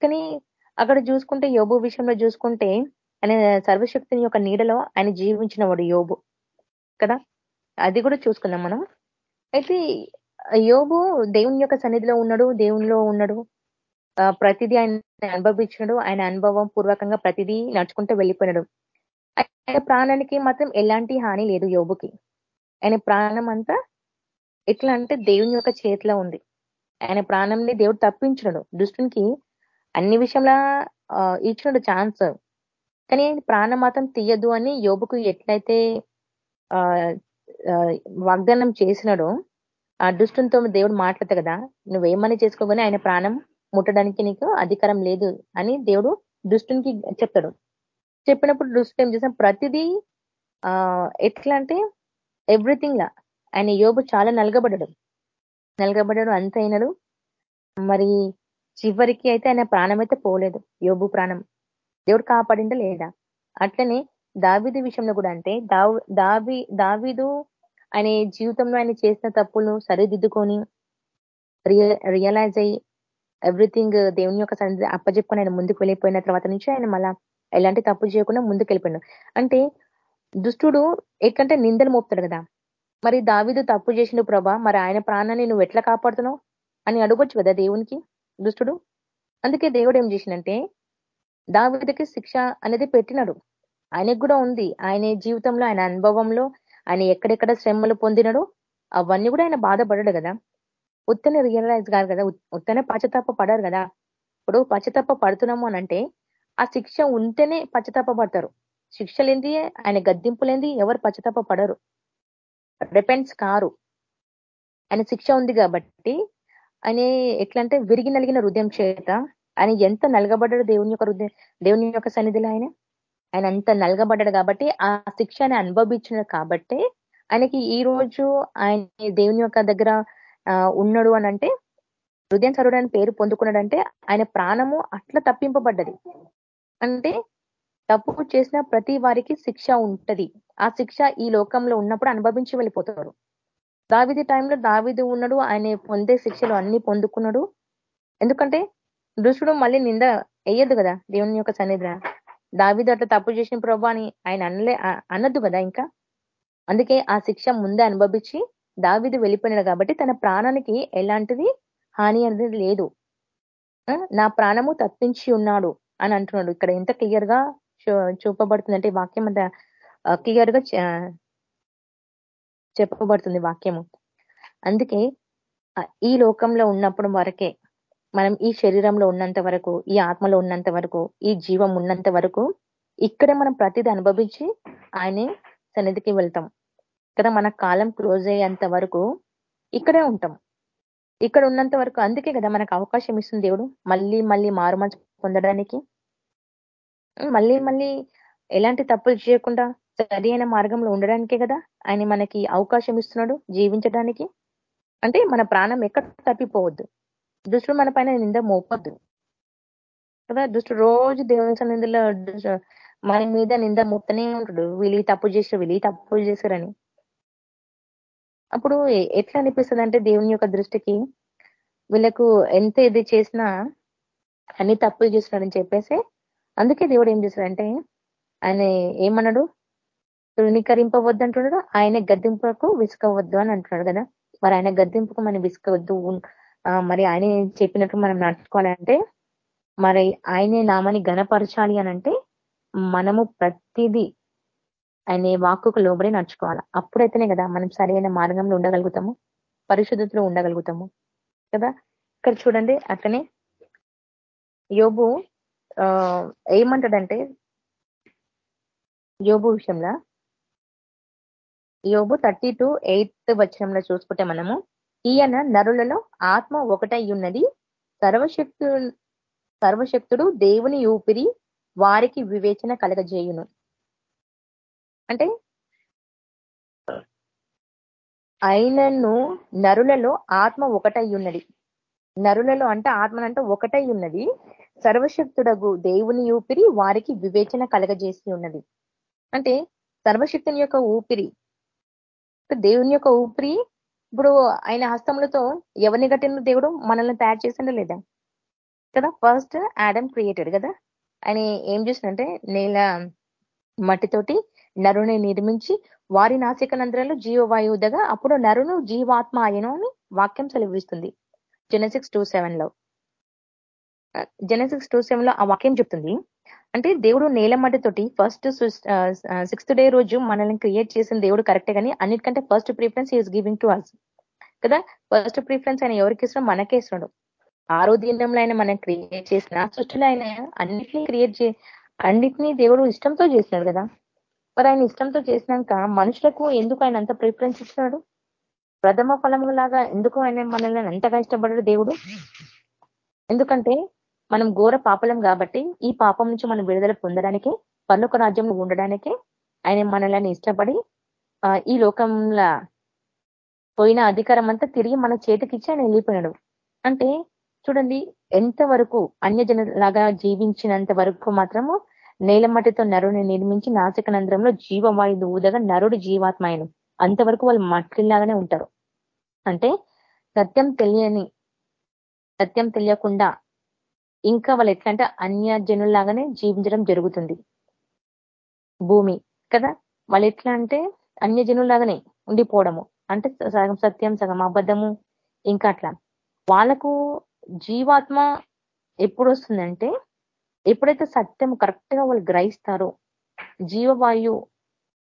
[SPEAKER 4] కానీ అక్కడ చూసుకుంటే యోబు విషయంలో చూసుకుంటే ఆయన సర్వశక్తిని యొక్క నీడలో ఆయన జీవించిన వాడు యోబు. కదా? అది కూడా చూసుకుందాం మనం. అయితే యోబు దేవుని యొక్క సన్నిధిలో ఉన్నాడు దేవునిలో ఉన్నాడు. ప్రతిదీ ఆయన అనుభవించినాడు. ఆయన అనుభవం పూర్వకంగా ప్రతిదీ నడుచుకుంటూ వెళ్ళిపోయినాడు. ఆయన ప్రాణానికి మాత్రం ఎలాంటి హాని లేదు యోబుకి. ఆయన ప్రాణం అంతా ఎట్లా అంటే దేవుని యొక్క చేతిలో ఉంది. ఆయన ప్రాణంని దేవుడు తప్పించడు. దుష్టునికి అన్ని విషయంలో ఇచ్చినడు ఛాన్స్. కానీ ప్రాణం మాత్రం తీయదు అని యోబుకు ఎట్లయితే వాగ్దానం చేసినాడో ఆ దుష్టునితో దేవుడు మాట్లాడతా కదా నువ్వేమని చేసుకోగానే ఆయన ప్రాణం ముట్టడానికి నీకు అధికారం లేదు అని దేవుడు దుష్టునికి చెప్తాడు. చెప్పినప్పుడు దుష్టు ఏం చేసాం ప్రతిదీ ఆ ఎట్లా అంటే ఎవ్రీథింగ్ లా ఆయన యోబు చాలా నలగబడ్డాడు. నలగబడ్డాడు అంత అయినడు మరి చివరికి అయితే ఆయన ప్రాణం అయితే పోలేదు. యోబు ప్రాణం. దేవుడు కాపాడిందా లేదా? అట్లనే దావిదు విషయంలో కూడా అంటే దావి దావిదు ఆయన జీవితంలో ఆయన చేసిన తప్పులను సరిదిద్దుకొని రియలైజ్ అయ్యి ఎవ్రీథింగ్ దేవుని యొక్క సన్నిధి అప్పచెప్పుకొని ఆయన ముందుకు వెళ్ళిపోయిన తర్వాత నుంచి ఆయన మళ్ళా ఎలాంటి తప్పు చేయకుండా ముందుకు వెళ్ళిపోయాడు. అంటే దుష్టుడు ఎక్కంటే నిందలు మోపుతాడు కదా. మరి దావిదు తప్పు చేసిండు ప్రభా మరి ఆయన ప్రాణాన్ని నువ్వు ఎట్లా కాపాడుతున్నావు? అని అడగొచ్చు కదా దేవునికి దుష్టుడు? అందుకే దేవుడు ఏం చేసిందంటే దావిదకి శిక్ష అనేది పెట్టినాడు. ఆయనకు కూడా ఉంది. ఆయన జీవితంలో ఆయన అనుభవంలో ఆయన ఎక్కడెక్కడ శ్రమలు పొందినడు అవన్నీ కూడా ఆయన బాధపడడు కదా. ఉత్తనే రియలైజ్ కాదు కదా ఉత్తనే పశ్చతాప పడారు కదా. ఇప్పుడు పశ్చతాప పడుతున్నాము అనంటే ఆ శిక్ష ఉంటేనే పశ్చతాప పడతారు శిక్ష ఆయన గద్దింపులేంది ఎవరు పశ్చతాప పడరు రిపెంట్స్ కారు. ఆయన శిక్ష ఉంది కాబట్టి ఆయన ఎట్లా అంటే విరిగి నలిగిన హృదయం చేత ఆయన ఎంత నలగబడ్డాడు దేవుని యొక్క హృదయం దేవుని యొక్క సన్నిధిలో ఆయన? ఆయన అంత నలగబడ్డాడు కాబట్టి ఆ శిక్షని అనుభవించినాడు కాబట్టి ఆయనకి ఈ రోజు ఆయన దేవుని యొక్క దగ్గర ఉన్నాడు అని అంటే హృదయం సరుడు అని పేరు పొందుకున్నాడంటే ఆయన ప్రాణము అట్లా తప్పింపబడ్డది. అంటే తప్పు చేసిన ప్రతి వారికి శిక్ష ఉంటది. ఆ శిక్ష ఈ లోకంలో ఉన్నప్పుడు అనుభవించి వెళ్ళిపోతారు. దావిది టైంలో దావిది ఉన్నాడు ఆయన పొందే శిక్షలు అన్ని పొందుకున్నాడు. ఎందుకంటే దుష్టుడు మళ్ళీ నింద వేయద్దు కదా దేవుని యొక్క సన్నిధి దావిది అట్లా తప్పు చేసిన ప్రభు అని ఆయన అనలే అనద్దు కదా ఇంకా. అందుకే ఆ శిక్ష ముందే అనుభవించి దావిది వెళ్ళిపోయినాడు కాబట్టి తన ప్రాణానికి ఎలాంటిది హాని అనేది లేదు. నా ప్రాణము తప్పించి ఉన్నాడు అని అంటున్నాడు. ఇక్కడ ఎంత క్లియర్గా చూపబడుతుందంటే వాక్యం అంత క్లియర్గా చెప్పబడుతుంది వాక్యము. అందుకే ఈ లోకంలో ఉన్నప్పుడు వరకే మనం ఈ శరీరంలో ఉన్నంత వరకు ఈ ఆత్మలో ఉన్నంత వరకు ఈ జీవం ఉన్నంత వరకు ఇక్కడే మనం ప్రతిదీ అనుభవించి ఆయనే సన్నిధికి వెళ్తాం. కదా మన కాలం క్లోజ్ అయ్యేంత వరకు ఇక్కడే ఉంటాం. ఇక్కడ ఉన్నంత వరకు అందుకే కదా మనకు అవకాశం ఇస్తుంది దేవుడు మళ్ళీ మళ్ళీ మారుమర్చి పొందడానికి. మళ్ళీ మళ్ళీ ఎలాంటి తప్పులు చేయకుండా సరి అయిన మార్గంలో ఉండడానికే కదా ఆయన మనకి అవకాశం ఇస్తున్నాడు జీవించడానికి. అంటే మన ప్రాణం ఎక్కడ తప్పిపోవద్దు. దుష్టుడు మన పైన నింద మోపద్దు. కదా? దుష్టుడు రోజు దేవుని నిందలో మన మీద నింద మోపుతూనే ఉంటాడు. వీళ్ళు తప్పు చేసారు వీళ్ళు తప్పు చేశారని. అప్పుడు ఎట్లా అనిపిస్తుంది అంటే దేవుని యొక్క దృష్టికి వీళ్ళకు ఎంత ఇది చేసినా అన్ని తప్పులు చేస్తున్నాడని చెప్పేసి అందుకే దేవుడు ఏం చేశాడంటే ఆయన ఏమన్నాడు? తృణీకరింపవద్దు అంటున్నాడు ఆయన గద్దింపుకు విసుకవద్దు అని అంటున్నాడు కదా. మరి ఆయన గద్దింపుకు మనం విసుకవద్దు మరి ఆయన చెప్పినట్టు మనం నడుచుకోవాలంటే మరి ఆయనే నామని గణపరచాలి అనంటే మనము ప్రతిదీ ఆయన వాక్కుకు లోబడి నడుచుకోవాలి. అప్పుడైతేనే కదా మనం సరైన మార్గంలో ఉండగలుగుతాము పరిశుద్ధతలో ఉండగలుగుతాము కదా. ఇక్కడ చూడండి అట్లనే యోబు ఏమంటాడంటే యోబు విషయంలో యోబు థర్టీ టు ఎయిత్ వచనంలో చూసుకుంటే మనము ఈయన నరులలో ఆత్మ ఒకటై ఉన్నది సర్వశక్తు సర్వశక్తుడు దేవుని ఊపిరి వారికి వివేచన కలగజేయును. అంటే ఆయనను నరులలో ఆత్మ ఒకటై ఉన్నది. నరులలో అంటే ఆత్మనంటే ఒకటై ఉన్నది. సర్వశక్తుడగు దేవుని ఊపిరి వారికి వివేచన కలగజేసి ఉన్నది. అంటే సర్వశక్తుని యొక్క ఊపిరి. దేవుని యొక్క ఊపిరి ఇప్పుడు ఆయన హస్తములతో ఎవరిని గట్టిన దేవుడు మనల్ని తయారు చేసిండ లేదా? కదా ఫస్ట్ యాడమ్ క్రియేటెడ్ కదా. ఆయన ఏం చేసినంటే నేల మట్టితోటి నరుని నిర్మించి వారి నాసిక జీవవాయువుదగా అప్పుడు నరును జీవాత్మ అయను అని వాక్యం సెలవిస్తుంది. జెనసిక్స్ టూ సెవెన్లో. జెనసిక్స్ టూ సెవెన్లో ఆ వాక్యం చెప్తుంది. అంటే దేవుడు నేల మట్టితోటి ఫస్ట్ సిక్స్త్ డే రోజు మనల్ని క్రియేట్ చేసిన దేవుడు కరెక్టే కానీ అన్నిటికంటే first preference is giving to us కదా? ఫస్ట్ ప్రిఫరెన్స్ ఆయన ఎవరికి ఇస్తున్నాడు మనకే ఇస్తున్నాడు. ఆరో దినంలో ఆయన మనం క్రియేట్ చేసిన సృష్టిలో ఆయన అన్నిటినీ క్రియేట్ చే అన్నిటినీ దేవుడు ఇష్టంతో చేసినాడు కదా? మరి ఆయన ఇష్టంతో చేసినాక మనుషులకు ఎందుకు ఆయన అంత ప్రిఫరెన్స్ ఇస్తున్నాడు? ప్రథమ ఫలము లాగా ఎందుకు ఆయన మనల్ని అంతగా ఇష్టపడడు దేవుడు? ఎందుకంటే మనం ఘోర పాపలం కాబట్టి ఈ పాపం నుంచి మనం విడుదల పొందడానికి పర్లోక రాజ్యంలో ఉండడానికి ఆయన మనల్ని ఇష్టపడి ఈ లోకంలో పోయిన అధికారం అంతా తిరిగి మన చేతికి ఇచ్చి ఆయన వెళ్ళిపోయినాడు. అంటే చూడండి ఎంతవరకు లాగా జీవించినంత వరకు మాత్రము నేలమట్టితో నరుని నిర్మించి నాసికనంద్రంలో జీవవాయువు ఊదగా నరుడు జీవాత్మాయను అంతవరకు వాళ్ళు మట్టిలాగానే ఉంటారు. అంటే సత్యం తెలియని సత్యం తెలియకుండా ఇంకా వాళ్ళు ఎట్లా అంటే అన్య జనుల్లాగానే జీవించడం జరుగుతుంది. భూమి కదా? వాళ్ళు ఎట్లా అంటే అన్య జనుల్లాగానే ఉండిపోవడము. అంటే సగం సత్యం సగం అబద్ధము ఇంకా అట్లా. వాళ్ళకు జీవాత్మ ఎప్పుడు వస్తుందంటే ఎప్పుడైతే సత్యం కరెక్ట్గా వాళ్ళు గ్రహిస్తారో జీవవాయు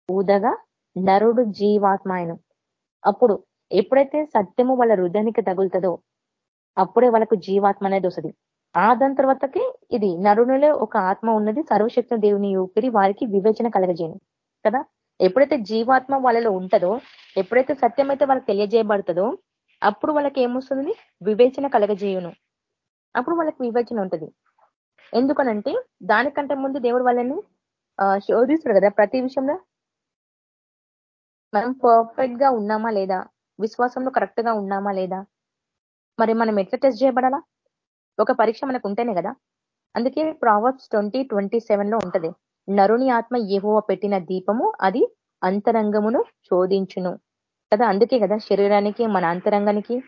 [SPEAKER 4] ఊదగా నరుడు జీవాత్మాయను. అప్పుడు ఎప్పుడైతే సత్యము వాళ్ళ హృదయానికి తగులుతుందో అప్పుడే వాళ్ళకు జీవాత్మ అనేది వస్తుంది. ఆ దాని తర్వాతకి ఇది నరునిలో ఒక ఆత్మ ఉన్నది సర్వశక్తి దేవుని ఊపిరి వారికి వివేచన కలగజేయను. కదా? ఎప్పుడైతే జీవాత్మ వాళ్ళలో ఉంటుందో ఎప్పుడైతే సత్యం అయితే వాళ్ళకి తెలియజేయబడుతుందో అప్పుడు వాళ్ళకి ఏమొస్తుంది? వివేచన కలగజేయును. అప్పుడు వాళ్ళకి వివేచన ఉంటుంది. ఎందుకనంటే దానికంటే ముందు దేవుడు వాళ్ళని శోధిస్తాడు కదా ప్రతి విషయంలో? మనం పర్ఫెక్ట్గా ఉన్నామా లేదా? విశ్వాసంలో కరెక్ట్గా ఉన్నామా లేదా? మరి మనం ఎట్లా టెస్ట్ చేయబడాలా? ఒక పరీక్ష మనకు ఉంటేనే కదా? అందుకే ప్రావర్స్ ట్వంటీ ట్వంటీ సెవెన్లో ఉంటది. నరుని ఆత్మ ఏవో పెట్టిన దీపము అది అంతరంగమును శోధించును. కదా? అందుకే కదా శరీరానికి మన అంతరంగానికి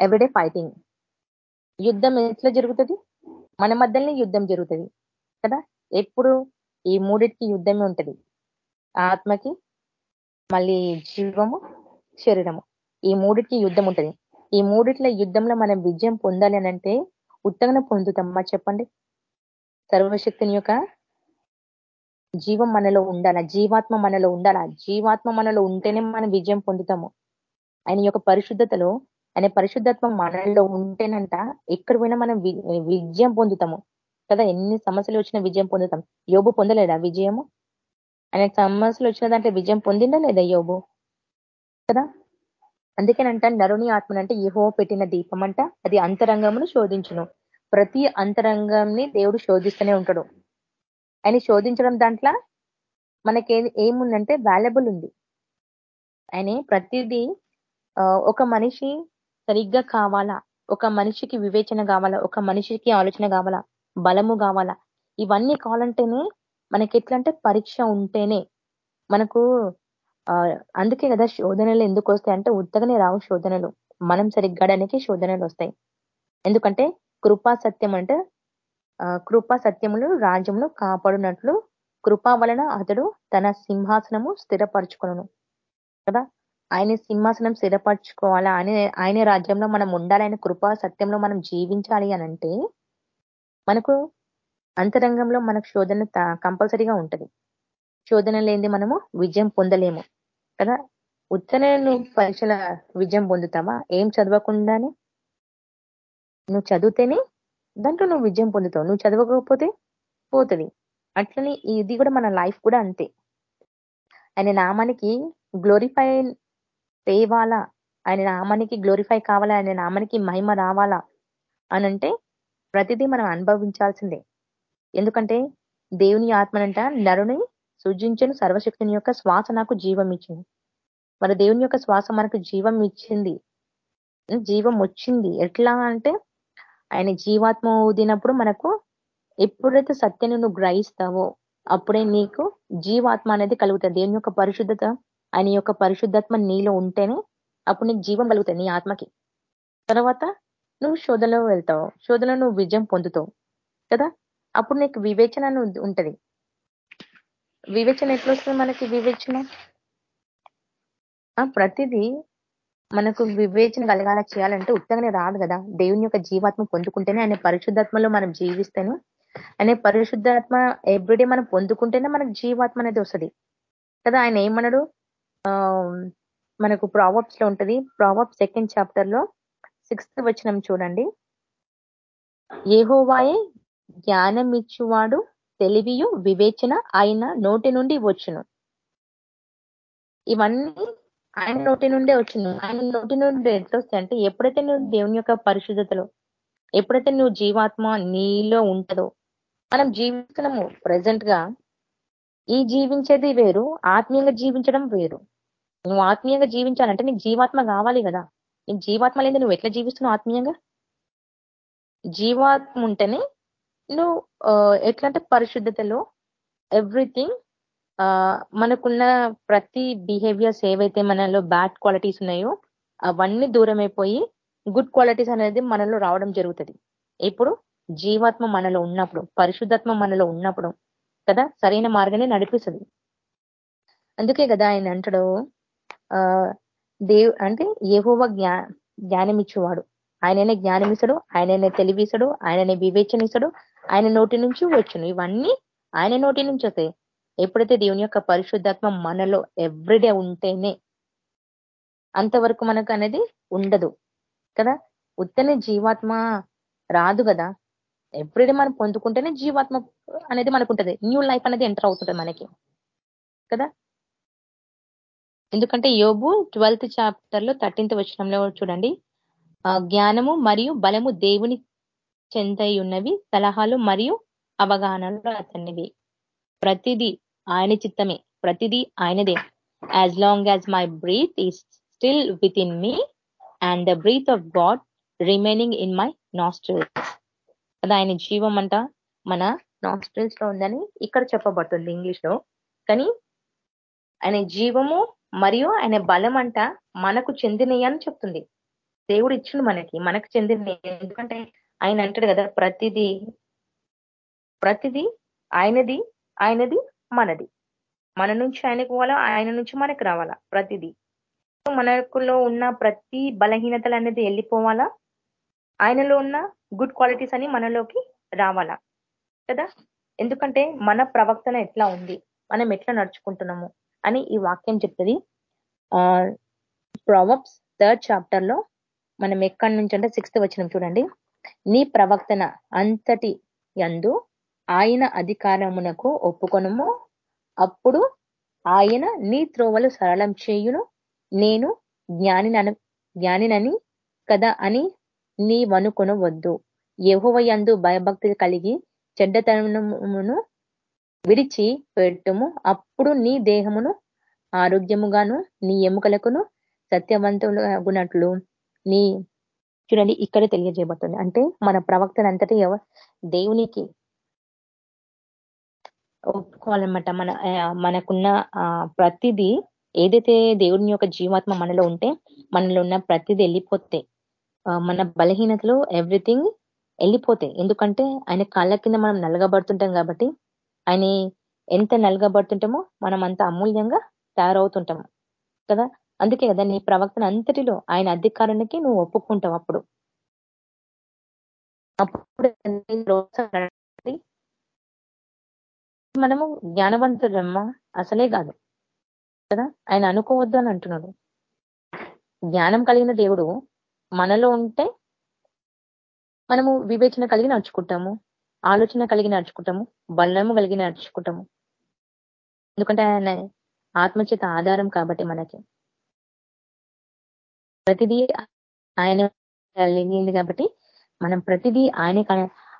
[SPEAKER 4] ఎవ్రీడే ఫైటింగ్ యుద్ధం ఎట్లా జరుగుతుంది? మన మధ్యలోనే యుద్ధం జరుగుతుంది. కదా? ఎప్పుడు ఈ మూడిటికి యుద్ధమే ఉంటది. ఆత్మకి మళ్ళీ జీవము శరీరము. ఈ మూడిటికి యుద్ధం ఉంటుంది. ఈ మూడిట్ల యుద్ధంలో మనం విజయం పొందాలి అంటే ఉత్తగన పొందుతామా చెప్పండి? సర్వశక్తిని యొక్క జీవం మనలో ఉండాలా? జీవాత్మ మనలో ఉండాలా? జీవాత్మ మనలో ఉంటేనే మనం విజయం పొందుతాము. ఆయన యొక్క పరిశుద్ధతలో ఆయన పరిశుద్ధత్వం మనలో ఉంటేనంట ఎక్కడ పోయినా మనం విజయం పొందుతాము. కదా ఎన్ని సమస్యలు వచ్చినా విజయం పొందుతాం. యోబు పొందలేదా విజయము? ఆయన సమస్యలు వచ్చిన దాంట్లో విజయం పొందిందా లేదా యోబు? కదా? అందుకేనంట నరుని ఆత్మనంటే ఏహో పెట్టిన దీపం అంట అది అంతరంగమును శోధించును. ప్రతి అంతరంగంని దేవుడు శోధిస్తూనే ఉంటాడు. ఆయన శోధించడం దాంట్లో మనకి ఏముందంటే వాల్యబుల్ ఉంది. ఆయన ప్రతిదీ ఒక మనిషి సరిగ్గా కావాలా? ఒక మనిషికి వివేచన కావాలా? ఒక మనిషికి ఆలోచన కావాలా? బలము కావాలా? ఇవన్నీ కావాలంటేనే మనకి ఎట్లా అంటే పరీక్ష ఉంటేనే మనకు అందుకే కదా శోధనలు ఎందుకు వస్తాయి అంటే ఉత్తగనే రావు శోధనలు. మనం సరిగ్గడానికి శోధనలు వస్తాయి. ఎందుకంటే కృపా సత్యం అంటే కృపా సత్యములు రాజ్యమును కాపాడునట్లు కృపా వలన అతడు తన సింహాసనము స్థిరపరచుకును కదా? ఆయన సింహాసనం స్థిరపరచుకోవాలా? ఆయన ఆయన రాజ్యంలో మనం ఉండాలి ఆయన కృపా సత్యంలో మనం జీవించాలి అనంటే మనకు అంతరంగంలో మనకు శోధన కంపల్సరీగా ఉంటది. శోధన లేని మనము విజయం పొందలేము. కదా? ఉత్తనే నువ్వు పరీక్షల విజయం పొందుతావా? ఏం చదవకుండానే? నువ్వు చదివితేనే దాంట్లో నువ్వు విజయం పొందుతావు. నువ్వు చదవకపోతే పోతుంది. అట్లనే ఇది కూడా మన లైఫ్ కూడా అంతే. ఆయన నామానికి గ్లోరిఫై తేవాలా? ఆయన నామానికి గ్లోరిఫై కావాలా? ఆయన నామానికి మహిమ రావాలా? అనంటే ప్రతిదీ మనం అనుభవించాల్సిందే. ఎందుకంటే దేవుని ఆత్మనంట నరుని సృజించను సర్వశక్తిని యొక్క శ్వాస నాకు జీవం ఇచ్చింది మరి దేవుని యొక్క శ్వాస మనకు జీవం ఇచ్చింది జీవం వచ్చింది ఎట్లా అంటే ఆయన జీవాత్మ ఊదినప్పుడు మనకు ఎప్పుడైతే సత్యను నువ్వు గ్రహిస్తావో అప్పుడే నీకు జీవాత్మ అనేది కలుగుతుంది. దేవుని యొక్క పరిశుద్ధత ఆయన యొక్క పరిశుద్ధాత్మ నీలో ఉంటేనే అప్పుడు నీకు జీవం కలుగుతుంది నీ ఆత్మకి. తర్వాత నువ్వు శోధనలో వెళ్తావు. శోధనలో నువ్వు విజయం పొందుతావు. కదా? అప్పుడు నీకు వివేచన ఉంటది. వివేచన ఎట్లా వస్తుంది మనకి వివేచన? ప్రతిదీ మనకు వివేచన కలగాల చేయాలంటే ఉత్తగానే రాదు కదా. దేవుని యొక్క జీవాత్మ పొందుకుంటేనే ఆయన పరిశుద్ధాత్మలో మనం జీవిస్తేనే అనే పరిశుద్ధాత్మ ఎవ్రీడే మనం పొందుకుంటేనే మనకు జీవాత్మ అనేది వస్తుంది. కదా ఆయన ఏమన్నాడు? మనకు ప్రావప్స్లో ఉంటది. ప్రావప్ సెకండ్ చాప్టర్లో సిక్స్త్ వచనం చూడండి. ఏహోవాయే జ్ఞానం ఇచ్చువాడు తెలివియు వివేచన ఆయన నోటి నుండి వచ్చును. ఇవన్నీ ఆయన నోటి నుండే వచ్చిన. ఆయన నోటి నుండి ఎట్లా వస్తాయంటే ఎప్పుడైతే నువ్వు దేవుని యొక్క పరిశుద్ధతలో ఎప్పుడైతే నువ్వు జీవాత్మ నీలో ఉంటదో మనం జీవిస్తున్నాము ప్రజెంట్గా ఈ జీవించేది వేరు ఆత్మీయంగా జీవించడం వేరు. నువ్వు ఆత్మీయంగా జీవించాలంటే నీకు జీవాత్మ కావాలి కదా. నీకు జీవాత్మ లేదు నువ్వు ఎట్లా జీవిస్తున్నావు ఆత్మీయంగా? జీవాత్మ ఉంటేనే నువ్వు ఎట్లంటే పరిశుద్ధతలో ఎవ్రీథింగ్ మనకున్న ప్రతి బిహేవియర్స్ ఏవైతే మనలో బ్యాడ్ క్వాలిటీస్ ఉన్నాయో అవన్నీ దూరం అయిపోయి గుడ్ క్వాలిటీస్ అనేది మనలో రావడం జరుగుతుంది. ఇప్పుడు జీవాత్మ మనలో ఉన్నప్పుడు పరిశుద్ధాత్మ మనలో ఉన్నప్పుడు కదా సరైన మార్గాన్ని నడిపిస్తుంది. అందుకే కదా ఆయన అంటాడు ఆ దేవ్ అంటే ఏహోవ జ్ఞా జ్ఞానం ఇచ్చేవాడు ఆయననే జ్ఞానమిస్తాడు ఆయననే తెలివిస్తాడు ఆయననే వివేచనిస్తాడు ఆయన నోటి నుంచి వచ్చును. ఇవన్నీ ఆయన నోటి నుంచి వస్తాయి. ఎప్పుడైతే దేవుని యొక్క పరిశుద్ధాత్మ మనలో ఎవ్రీడే ఉంటేనే అంతవరకు మనకు అనేది ఉండదు. కదా? ఉత్తనే జీవాత్మ రాదు కదా? ఎవ్రీడే మనం పొందుకుంటేనే జీవాత్మ అనేది మనకు ఉంటుంది న్యూ లైఫ్ అనేది ఎంటర్ అవుతుంటుంది మనకి. కదా? ఎందుకంటే యోబు ట్వెల్త్ చాప్టర్లో థర్టీన్త్ వచ్చినంలో చూడండి. జ్ఞానము మరియు బలము దేవుని చెందై ఉన్నవి సలహాలు మరియు అవగాహనలు అతనివి ప్రతిదీ ఆయన చిత్తమే. ప్రతిదీ ఆయనదే. As long as my breath is still within me and the breath of God remaining in my nostrils అది ఆయన జీవం అంట. మన నాస్ట్రిల్స్లో ఉందని ఇక్కడ చెప్పబడుతుంది ఇంగ్లీష్లో కానీ ఆయన జీవము మరియు ఆయన బలం అంట మనకు చెందినవి అని చెప్తుంది. దేవుడు ఇచ్చిండు మనకి. మనకు చెందిన ఎందుకంటే ఆయన అంటాడు కదా ప్రతిదీ ప్రతిదీ ఆయనది ఆయనది మనది. మన నుంచి ఆయనకు పోవాలా ఆయన నుంచి మనకు రావాలా ప్రతిదీ. మనకులో ఉన్న ప్రతి బలహీనతలు అనేది వెళ్ళిపోవాలా ఆయనలో ఉన్న గుడ్ క్వాలిటీస్ అని మనలోకి రావాలా కదా? ఎందుకంటే మన ప్రవక్తన ఎట్లా ఉంది మనం ఎట్లా నడుచుకుంటున్నాము అని ఈ వాక్యం చెప్తుంది. ప్రావప్స్ థర్డ్ చాప్టర్లో మనం ఎక్కడి నుంచి అంటే సిక్స్త్ వచ్చినాం చూడండి. నీ ప్రవక్తన అంతటి యందు ఆయన అధికారమునకు ఒప్పుకొనము. అప్పుడు ఆయన నీ త్రోవలు సరళం చేయును. నేను జ్ఞానినను జ్ఞానినని కదా అని నీ వనుకొనవద్దు యహోవయందు భయభక్తి కలిగి చెడ్డతనమును విడిచి పెట్టుము. అప్పుడు నీ దేహమును ఆరోగ్యముగాను నీ ఎముకలకును సత్యవంతులగునట్లు నీ చూడండి ఇక్కడ తెలియజేయబడుతుంది. అంటే మన ప్రవక్తను అంతటి దేవునికి ఒప్పుకోవాలన్నమాట. మన మనకున్న ప్రతిదీ ఏదైతే దేవుని యొక్క జీవాత్మ మనలో ఉంటే మనలో ఉన్న ప్రతిదీ వెళ్ళిపోతే మన బలహీనతలు ఎవ్రీథింగ్ వెళ్ళిపోతాయి ఎందుకంటే ఆయన కాళ్ళ కింద మనం నలగబడుతుంటాం కాబట్టి ఆయన ఎంత నలగబడుతుంటామో మనం అంత అమూల్యంగా తయారవుతుంటాము కదా? అందుకే కదా నీ ప్రవక్తన అంతటిలో ఆయన అధికారానికి నువ్వు ఒప్పుకుంటావు అప్పుడు. అప్పుడు మనము జ్ఞానవంతుడమ్మా అసలే కాదు. కదా? ఆయన అనుకోవద్దు అని అంటున్నాడు. జ్ఞానం కలిగిన దేవుడు మనలో ఉంటే మనము వివేచన కలిగి నడుచుకుంటాము ఆలోచన కలిగి నడుచుకుంటాము బలము కలిగి నడుచుకుంటాము. ఎందుకంటే ఆయన ఆత్మచేత ఆధారం కాబట్టి మనకి. ప్రతిదీ ఆయన కలిగింది కాబట్టి మనం ప్రతిదీ ఆయన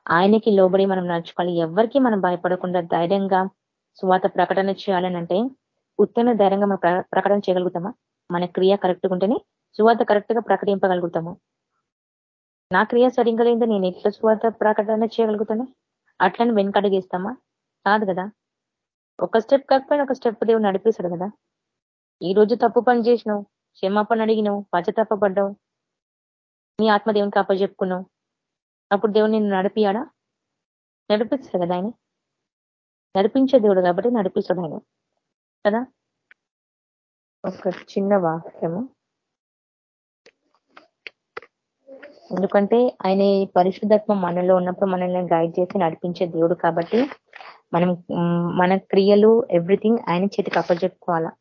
[SPEAKER 4] ఆయనకి లోబడి మనం నడుచుకోవాలి. ఎవరికి మనం భయపడకుండా ధైర్యంగా సువాత ప్రకటన చేయాలని అంటే ఉత్తమ ధైర్యంగా మనం ప్రకటన చేయగలుగుతామా? మన క్రియ కరెక్ట్గా ఉంటేనే సువాత కరెక్ట్గా ప్రకటింపగలుగుతాము. నా క్రియ సరిగ్గా లేదు నేను ఎట్లా సువాత ప్రకటన చేయగలుగుతాను? అట్లని వెనకడుగేస్తామా కాదు కదా. ఒక స్టెప్ కాకపోయినా ఒక స్టెప్ దేవుడు నడిపిస్తాడు కదా. ఈ రోజు తప్పు పని చేసినావు. క్షమాపణ అడిగినావు పచ్చతప్పబడ్డావు నీ ఆత్మ దేవునికి అప్పచెప్పుకున్నావు అప్పుడు దేవుడు నిన్ను నడిపియాడా? నడిపిస్తాడు కదా ఆయన. నడిపించే దేవుడు కాబట్టి నడిపిస్తాడు ఆయన. కదా? ఒక చిన్న వాక్యము. ఎందుకంటే ఆయన పరిశుద్ధత్వం మనలో ఉన్నప్పుడు మనల్ని గైడ్ చేసి నడిపించే దేవుడు కాబట్టి మనం మన క్రియలు ఎవ్రీథింగ్ ఆయన చేతికి అప్పచెప్పుకోవాలా.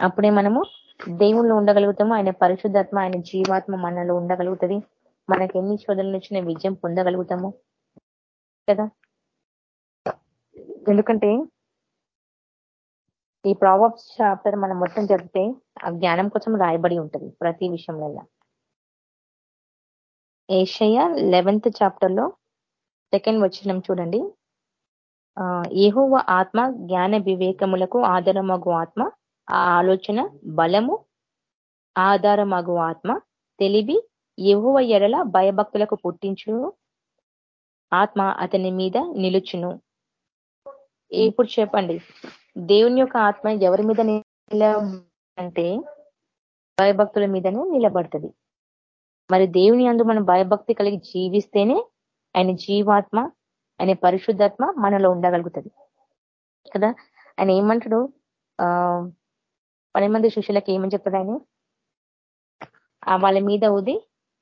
[SPEAKER 4] అప్పుడే మనము దేవుళ్ళు ఉండగలుగుతాము ఆయన పరిశుద్ధాత్మ ఆయన జీవాత్మ మనలో ఉండగలుగుతుంది. మనకి ఎన్ని శోధనలు వచ్చిన విజయం పొందగలుగుతాము. కదా? ఎందుకంటే ఈ ప్రాబ్స్ చాప్టర్ మనం మొత్తం చదివితే ఆ జ్ఞానం కోసం రాయబడి ఉంటుంది ప్రతి విషయంలో. ఏషయ్య లెవెన్త్ చాప్టర్లో సెకండ్ వచ్చినం చూడండి. ఏహోవ ఆత్మ జ్ఞాన వివేకములకు ఆధారమగు ఆత్మ ఆ ఆలోచన బలము ఆధారమగు ఆత్మ తెలివి ఎహోవ ఎడల భయభక్తులకు పుట్టించు ఆత్మ అతని మీద నిలుచును. ఇప్పుడు చెప్పండి. దేవుని యొక్క ఆత్మ ఎవరి మీద అంటే భయభక్తుల మీదనే నిలబడుతుంది. మరి దేవుని అందు మనం భయభక్తి కలిగి జీవిస్తేనే ఆయన జీవాత్మ ఆయన పరిశుద్ధాత్మ మనలో ఉండగలుగుతుంది. కదా? ఆయన ఏమంటాడు? ఆ పది మంది శిష్యులకి ఏమని చెప్తాడు ఆయన వాళ్ళ మీద ఉది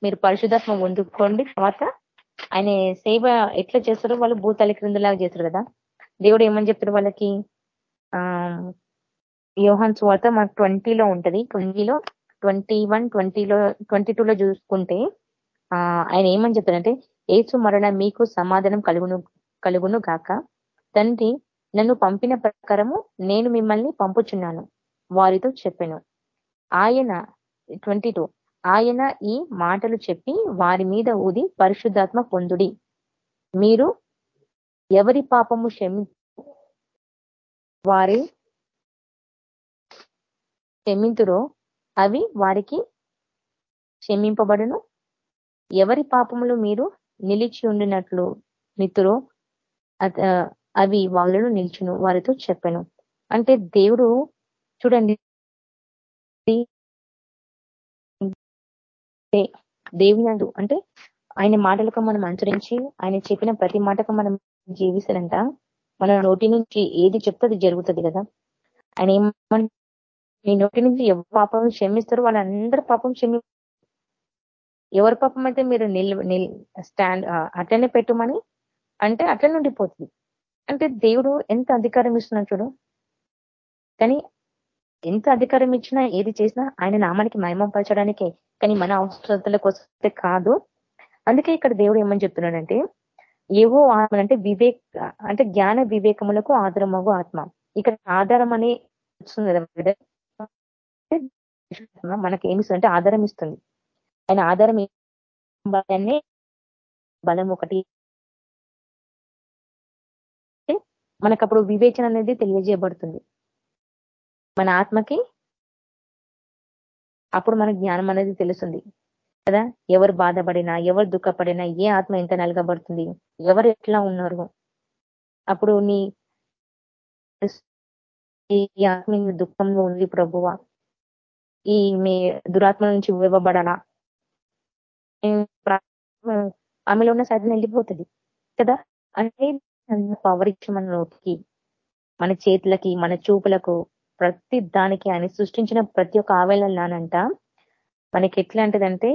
[SPEAKER 4] మీరు పరిశుధాత్మ వండుకోండి తర్వాత ఆయన సేవ ఎట్లా చేస్తారో వాళ్ళు భూతాలి క్రిందలాగా చేస్తారు కదా. దేవుడు ఏమని చెప్తారు వాళ్ళకి? ఆ యోహన్ స్వార్త మనకు ట్వంటీలో ఉంటది. ట్వంటీలో ట్వంటీ వన్ ట్వంటీలో ట్వంటీ టూలో చూసుకుంటే ఆయన ఏమని చెప్తారంటే ఏసు మరణ మీకు సమాధానం కలుగును కలుగును గాక. తండ్రి నన్ను పంపిన ప్రకారము నేను మిమ్మల్ని పంపుచున్నాను. వారితో చెప్పాను. ఆయన ట్వంటీ ఆయన ఈ మాటలు చెప్పి వారి మీద ఊది పరిశుద్ధాత్మ పొందుడి. మీరు ఎవరి పాపము క్షమి వారి క్షమింతురో అవి వారికి క్షమింపబడును. ఎవరి పాపములు మీరు నిలిచి ఉండినట్లు మిత్రురో అవి వాళ్ళను నిల్చును వారితో చెప్పాను. అంటే దేవుడు చూడండి. దేవుని అంటే ఆయన మాటలకు మనం అనుసరించి ఆయన చెప్పిన ప్రతి మాటకు మనం జీవిస్తారంట. మన నోటి నుంచి ఏది చెప్తే అది జరుగుతుంది కదా. ఆయన ఏమంటే నీ నోటి నుంచి ఎవరు పాపం క్షమిస్తారు వాళ్ళందరూ పాపం క్షమి ఎవరి పాపం అయితే మీరు నిల్ స్టాండ్ అట్లనే పెట్టుమని అంటే అట్లనే ఉండిపోతుంది. అంటే దేవుడు ఎంత అధికారం ఇస్తున్నాడు చూడు. కానీ ఎంత అధికారం ఇచ్చినా ఏది చేసినా ఆయన నామానికి మహిమపరచడానికే. కానీ మన అవసరతలకు వస్తే కాదు. అందుకే ఇక్కడ దేవుడు ఏమని చెప్తున్నాడంటే ఏవో ఆత్మ అంటే వివేక్ అంటే జ్ఞాన వివేకములకు ఆధారమగు ఆత్మ. ఇక్కడ ఆధారం అని వస్తుంది కదా మనకి ఏమి అంటే ఆధారం ఇస్తుంది. ఆయన ఆధారం బలం ఒకటి. మనకు అప్పుడు వివేచన అనేది తెలియజేయబడుతుంది. మన ఆత్మకి అప్పుడు మన జ్ఞానం అనేది తెలుస్తుంది. కదా? ఎవరు బాధపడినా ఎవరు దుఃఖపడినా ఏ ఆత్మ ఎంత నలగబడుతుంది? ఎవరు ఎట్లా ఉన్నారు? అప్పుడు నీ ఈ ఆత్మ దుఃఖంలో ఉంది ప్రభువ. ఈ మీ దురాత్మ నుంచి ఇవ్వబడాలా ఆమెలో ఉన్న సాధన వెళ్ళిపోతుంది కదా? అంటే పవర్ ఇచ్చి మన నోటికి మన చేతులకి మన చూపులకు ప్రతి దానికి ఆయన సృష్టించిన ప్రతి ఒక్క ఆవేళనానంట. మనకి ఎట్లాంటిదంటే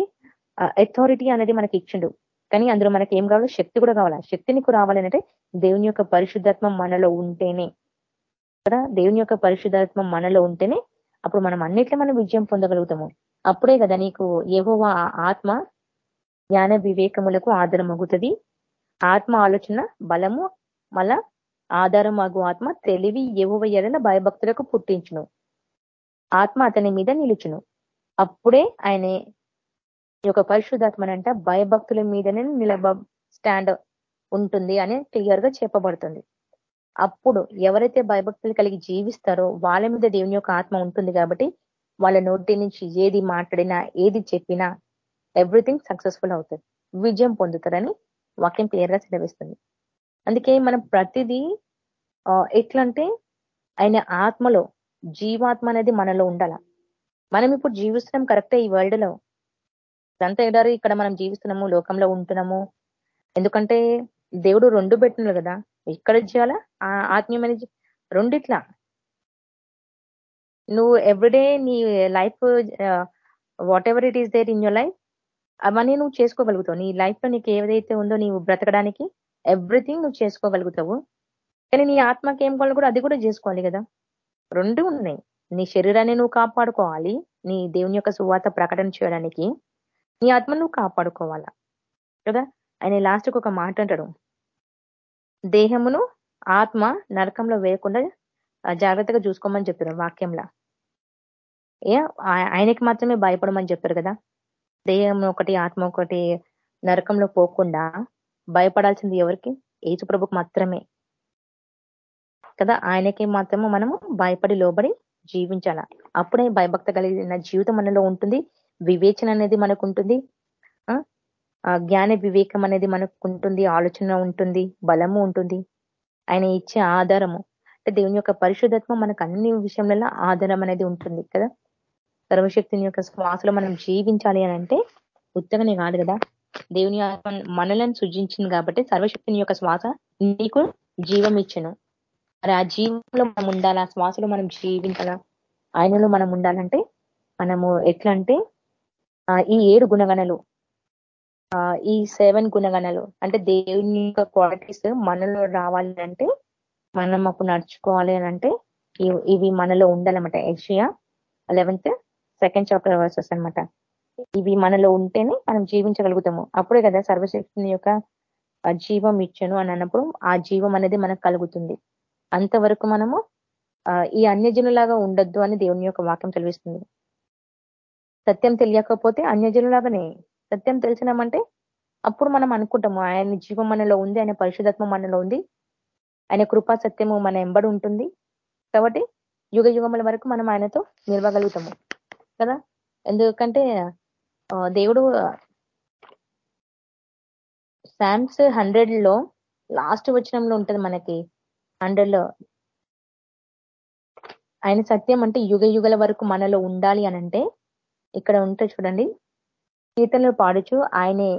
[SPEAKER 4] అథారిటీ అనేది మనకి ఇచ్చిండు. కానీ అందులో మనకి ఏం కావాలి శక్తి కూడా కావాలి? శక్తి నీకు రావాలంటే దేవుని యొక్క పరిశుద్ధాత్మ మనలో ఉంటేనే. కదా? దేవుని యొక్క పరిశుద్ధాత్మ మనలో ఉంటేనే అప్పుడు మనం అన్నిట్లో మనం విజయం పొందగలుగుతాము. అప్పుడే కదా నీకు ఏవో ఆత్మ జ్ఞాన వివేకములకు ఆదరం అగుతుంది ఆత్మ ఆలోచన బలము మళ్ళా ఆధారం అగు ఆత్మ తెలివి ఎవువ ఎడల భయభక్తులకు పుట్టించును. ఆత్మ అతని మీద నిలుచును. అప్పుడే ఆయన యొక్క పరిశుద్ధాత్మనంట భయభక్తుల మీదనే నిలబ స్టాండ్ ఉంటుంది అని క్లియర్గా చెప్పబడుతుంది. అప్పుడు ఎవరైతే భయభక్తులు కలిగి జీవిస్తారో వాళ్ళ మీద దేవుని యొక్క ఆత్మ ఉంటుంది కాబట్టి వాళ్ళ నోటి నుంచి ఏది మాట్లాడినా ఏది చెప్పినా ఎవ్రీథింగ్ సక్సెస్ఫుల్ అవుతుంది. విజయం పొందుతారని వాక్యం క్లియర్గా సెలవిస్తుంది. అందుకే మనం ప్రతిదీ ఎట్లంటే ఆయన ఆత్మలో జీవాత్మ అనేది మనలో ఉండాల. మనం ఇప్పుడు జీవిస్తున్నాం కరెక్టే ఈ వరల్డ్లో ఇదంతా ఎడారు ఇక్కడ మనం జీవిస్తున్నాము లోకంలో ఉంటున్నాము. ఎందుకంటే దేవుడు రెండు పెట్టినాడు కదా ఇక్కడ చేయాలా? ఆత్మీయమైన రెండిట్లా. నువ్వు ఎవ్రీడే నీ life whatever it is there in your life అవన్నీ నువ్వు చేసుకోగలుగుతావు. నీ లైఫ్లో నీకు ఏదైతే ఉందో నీవు బ్రతకడానికి ఎవ్రీథింగ్ నువ్వు చేసుకోగలుగుతావు. కానీ నీ ఆత్మకి ఏం కావాలి కూడా అది కూడా చేసుకోవాలి కదా. రెండు ఉన్నాయి. నీ శరీరాన్ని నువ్వు కాపాడుకోవాలి. నీ దేవుని యొక్క సువాత ప్రకటన చేయడానికి నీ ఆత్మ నువ్వు కాపాడుకోవాలా. కదా? ఆయన లాస్ట్కి ఒక మాట అంటాడు. దేహమును ఆత్మ నరకంలో వేయకుండా జాగ్రత్తగా చూసుకోమని చెప్పారు వాక్యంలో. ఏ ఆయనకి మాత్రమే భయపడమని చెప్పారు కదా. దేహం ఒకటి ఆత్మ ఒకటి నరకంలో పోకుండా భయపడాల్సింది ఎవరికి? ఏచు ప్రభుకు మాత్రమే. కదా? ఆయనకి మాత్రము మనము భయపడి లోబడి జీవించాల? అప్పుడే భయభక్త కలిగిన జీవితం మనలో ఉంటుంది. వివేచన అనేది మనకు ఉంటుంది జ్ఞాన వివేకం అనేది మనకు ఉంటుంది ఆలోచన ఉంటుంది. బలము ఉంటుంది. ఆయన ఇచ్చే ఆధారము. అంటే దేవుని యొక్క పరిశుద్ధత్వం మనకు అన్ని విషయంలో ఆధారం అనేది ఉంటుంది. కదా? సర్వశక్తిని యొక్క శ్వాసలో మనం జీవించాలి అని అంటే ఉత్తగనే కాదు కదా? దేవుని మనలను సృజించింది కాబట్టి సర్వశక్తిని యొక్క శ్వాస నీకు జీవం ఇచ్చను మరి ఆ జీవంలో మనం ఉండాలా? శ్వాసలో మనం జీవించాలా? ఆయనలో మనం ఉండాలంటే మనము ఎట్లా అంటే ఈ ఏడు గుణగణలు ఈ సెవెన్ గుణగణలు అంటే దేవుని యొక్క క్వాలిటీస్ మనలో రావాలి అంటే మనం అప్పుడు నడుచుకోవాలి అని అంటే ఇవి మనలో ఉండాలన్నమాట. Asia eleventh second chapter verses అనమాట ఇవి మనలో ఉంటేనే మనం జీవించగలుగుతాము. అప్పుడే కదా సర్వశక్తిని యొక్క జీవం ఇచ్చను అని అన్నప్పుడు ఆ జీవం అనేది మనకు కలుగుతుంది. అంతవరకు మనము ఈ అన్యజనులాగా ఉండొద్దు అని దేవుని యొక్క వాక్యం తెలివిస్తుంది. సత్యం తెలియకపోతే అన్యజనులాగానే సత్యం తెలిసినామంటే అప్పుడు మనం అనుకుంటాము ఆయన జీవం మనలో ఉంది ఆయన పరిశుధత్మ మనలో ఉంది ఆయన కృపా సత్యము మన ఎంబడి ఉంటుంది. కాబట్టి యుగ యుగముల వరకు మనం ఆయనతో నిలవగలుగుతాము. కదా? ఎందుకంటే దేవుడు శామ్స్ హండ్రెడ్లో లాస్ట్ వచనంలో ఉంటది మనకి హండ్రెడ్లో ఆయన సత్యం అంటే యుగ యుగల వరకు మనలో ఉండాలి అనంటే ఇక్కడ ఉంటే చూడండి కీర్తనలు పాడుచు ఆయనే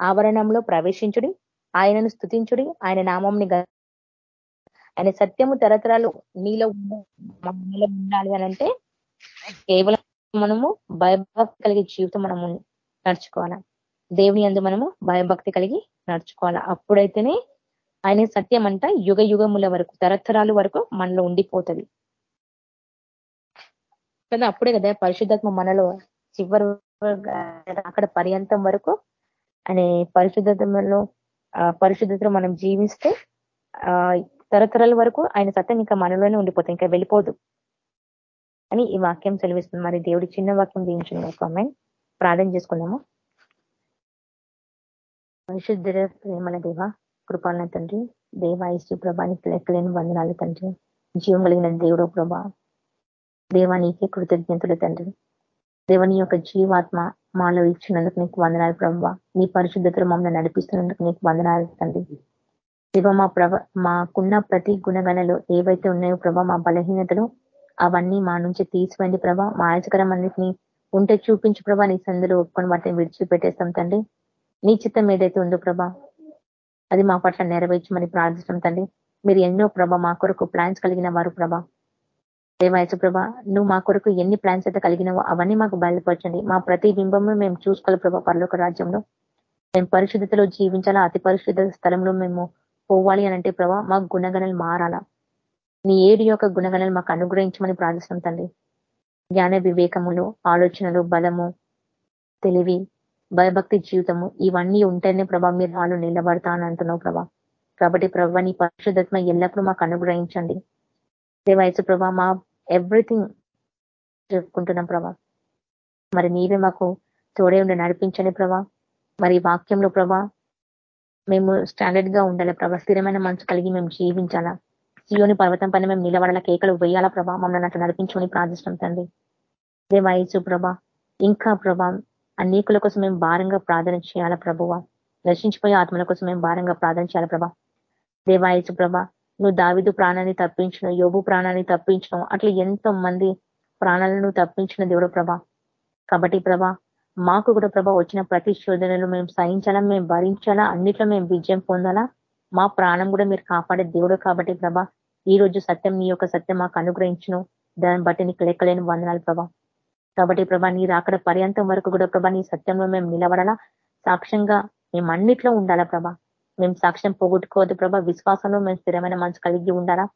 [SPEAKER 4] ఆవరణంలో ప్రవేశించుడి ఆయనను స్థుతించుడి ఆయన నామంని ఆయన సత్యము తరతరాలు నీలో ఉండాలి అనంటే కేవలం మనము భయభక్తి కలిగే జీవితం మనము నడుచుకోవాలా. దేవుని అందు మనము భయభక్తి కలిగి నడుచుకోవాలా. అప్పుడైతేనే ఆయన సత్యం అంట యుగ యుగముల వరకు తరతరాలు వరకు మనలో ఉండిపోతుంది. కదా అప్పుడే కదా పరిశుద్ధాత్మ మనలో చివరి అక్కడ పర్యంతం వరకు అనే పరిశుద్ధతలో పరిశుద్ధతలో మనం జీవిస్తే తరతరాల వరకు ఆయన సత్యం ఇంకా మనలోనే ఉండిపోతాయి ఇంకా వెళ్ళిపోదు. అని ఈ వాక్యం సెలవిస్తుంది. మరి దేవుడి చిన్న వాక్యం దీవించింది ఒక ప్రార్థన చేసుకున్నాము పరిశుద్ధ ప్రేమల దేవ కృపాలన తండ్రి దేవ ఇసు ప్రభానికి లెక్కలేని వందనాలు తండ్రి. జీవం కలిగిన దేవుడు ప్రభా దేవానికి కృతజ్ఞతలు తండ్రి. దేవుని యొక్క జీవాత్మ మాలో ఇచ్చినందుకు నీకు వందనాలు ప్రభావ నీ పరిశుద్ధతలు మమ్మల్ని నడిపిస్తున్నందుకు నీకు వందనాలు తండ్రి. దేవ మా ప్రభ మాకున్న ప్రతి గుణగణలు ఏవైతే ఉన్నాయో ప్రభా మా బలహీనతలు అవన్నీ మా నుంచి తీసివండి ప్రభా. మా ఆయచకరం ఉంటే చూపించు ప్రభా. నీ సందులో ఒప్పుకొని వాటిని విడిచిపెట్టేస్తాం తండ్రి. నీ చిత్తం ఏదైతే ఉందో ప్రభా అది మా పట్ల నెరవేర్చమని ప్రార్థిస్తాం తండ్రి. మీరు ఎన్నో ప్రభ మా కొరకు ప్లాన్స్ కలిగిన వారు ప్రభా. దేవాయసు ప్రభ నువ్వు మా కొరకు ఎన్ని ప్లాన్స్ అయితే కలిగినవో అవన్నీ మాకు బయలుపరచండి. మా ప్రతి బింబము మేము చూసుకోవాలి ప్రభా పర్లోక రాజ్యంలో. మేము పరిశుద్ధతలో జీవించాలా? అతి పరిశుద్ధ స్థలంలో మేము పోవాలి అని అంటే ప్రభా మాకు గుణగణాలు మారాలా? నీ ఏడు యొక్క గుణగణాలు మాకు అనుగ్రహించమని ప్రార్థిస్తాం తండ్రి. జ్ఞాన వివేకములు ఆలోచనలు బలము తెలివి భయభక్తి జీవితము ఇవన్నీ ఉంటేనే ప్రభా మీరు వాళ్ళు నిలబడతా అని అంటున్నావు ప్రభా. కాబట్టి ప్రభా నీ పరిశుద్ధత్మ ఎల్లప్పుడూ మాకు అనుగ్రహించండి. దేవాయసు ప్రభా మా ఎవ్రీథింగ్ చెప్పుకుంటున్నాం ప్రభా. మరి నీవే మాకు తోడే ఉండి నడిపించండి ప్రభా. మరి వాక్యంలో ప్రభా మేము స్టాండర్డ్గా ఉండాలి ప్రభా. స్థిరమైన మనసు కలిగి మేము జీవించాలా? సియోని పర్వతం పైన మేము నిలబడాల కేకలు వేయాల ప్రభా మమ్మల్ని అట్లా నడిపించుకొని ప్రార్థిస్తాం తండ్రి. దేవాయసు ప్రభ ఇంకా ప్రభా అనేకుల కోసం మేము భారంగా ప్రార్థన చేయాలా ప్రభువ. నశించిపోయే ఆత్మల కోసం మేము భారంగా ప్రార్థన చేయాలి ప్రభా. దేవాయసు ప్రభా నువ్వు దావిదు ప్రాణాన్ని తప్పించడం యోగు ప్రాణాన్ని తప్పించడం అట్లా ఎంతో మంది ప్రాణాలను తప్పించిన దేవుడు ప్రభా. కాబట్టి ప్రభా మాకు కూడా ప్రభా వచ్చిన ప్రతి శోధనలు మేము సహించాలా మేము భరించాలా అన్నిట్లో మేము విజయం పొందాలా మా ప్రాణం కూడా మీరు కాపాడే దేవుడు కాబట్టి ప్రభా ఈ రోజు సత్యం నీ యొక్క సత్యం మాకు అనుగ్రహించను. దాన్ని బట్టి నీకు లెక్కలేని వందనాలు ప్రభా. కాబట్టి ప్రభా నీ రాకడ పర్యంతం వరకు కూడా ప్రభా నీ సత్యంలో మేము నిలబడాలా? సాక్ష్యంగా మేము అన్నిట్లో ఉండాలా ప్రభా? మేము సాక్ష్యం పోగొట్టుకోవద్దు ప్రభా. విశ్వాసంలో మేము స్థిరమైన మనసు కలిగి ఉండాలా?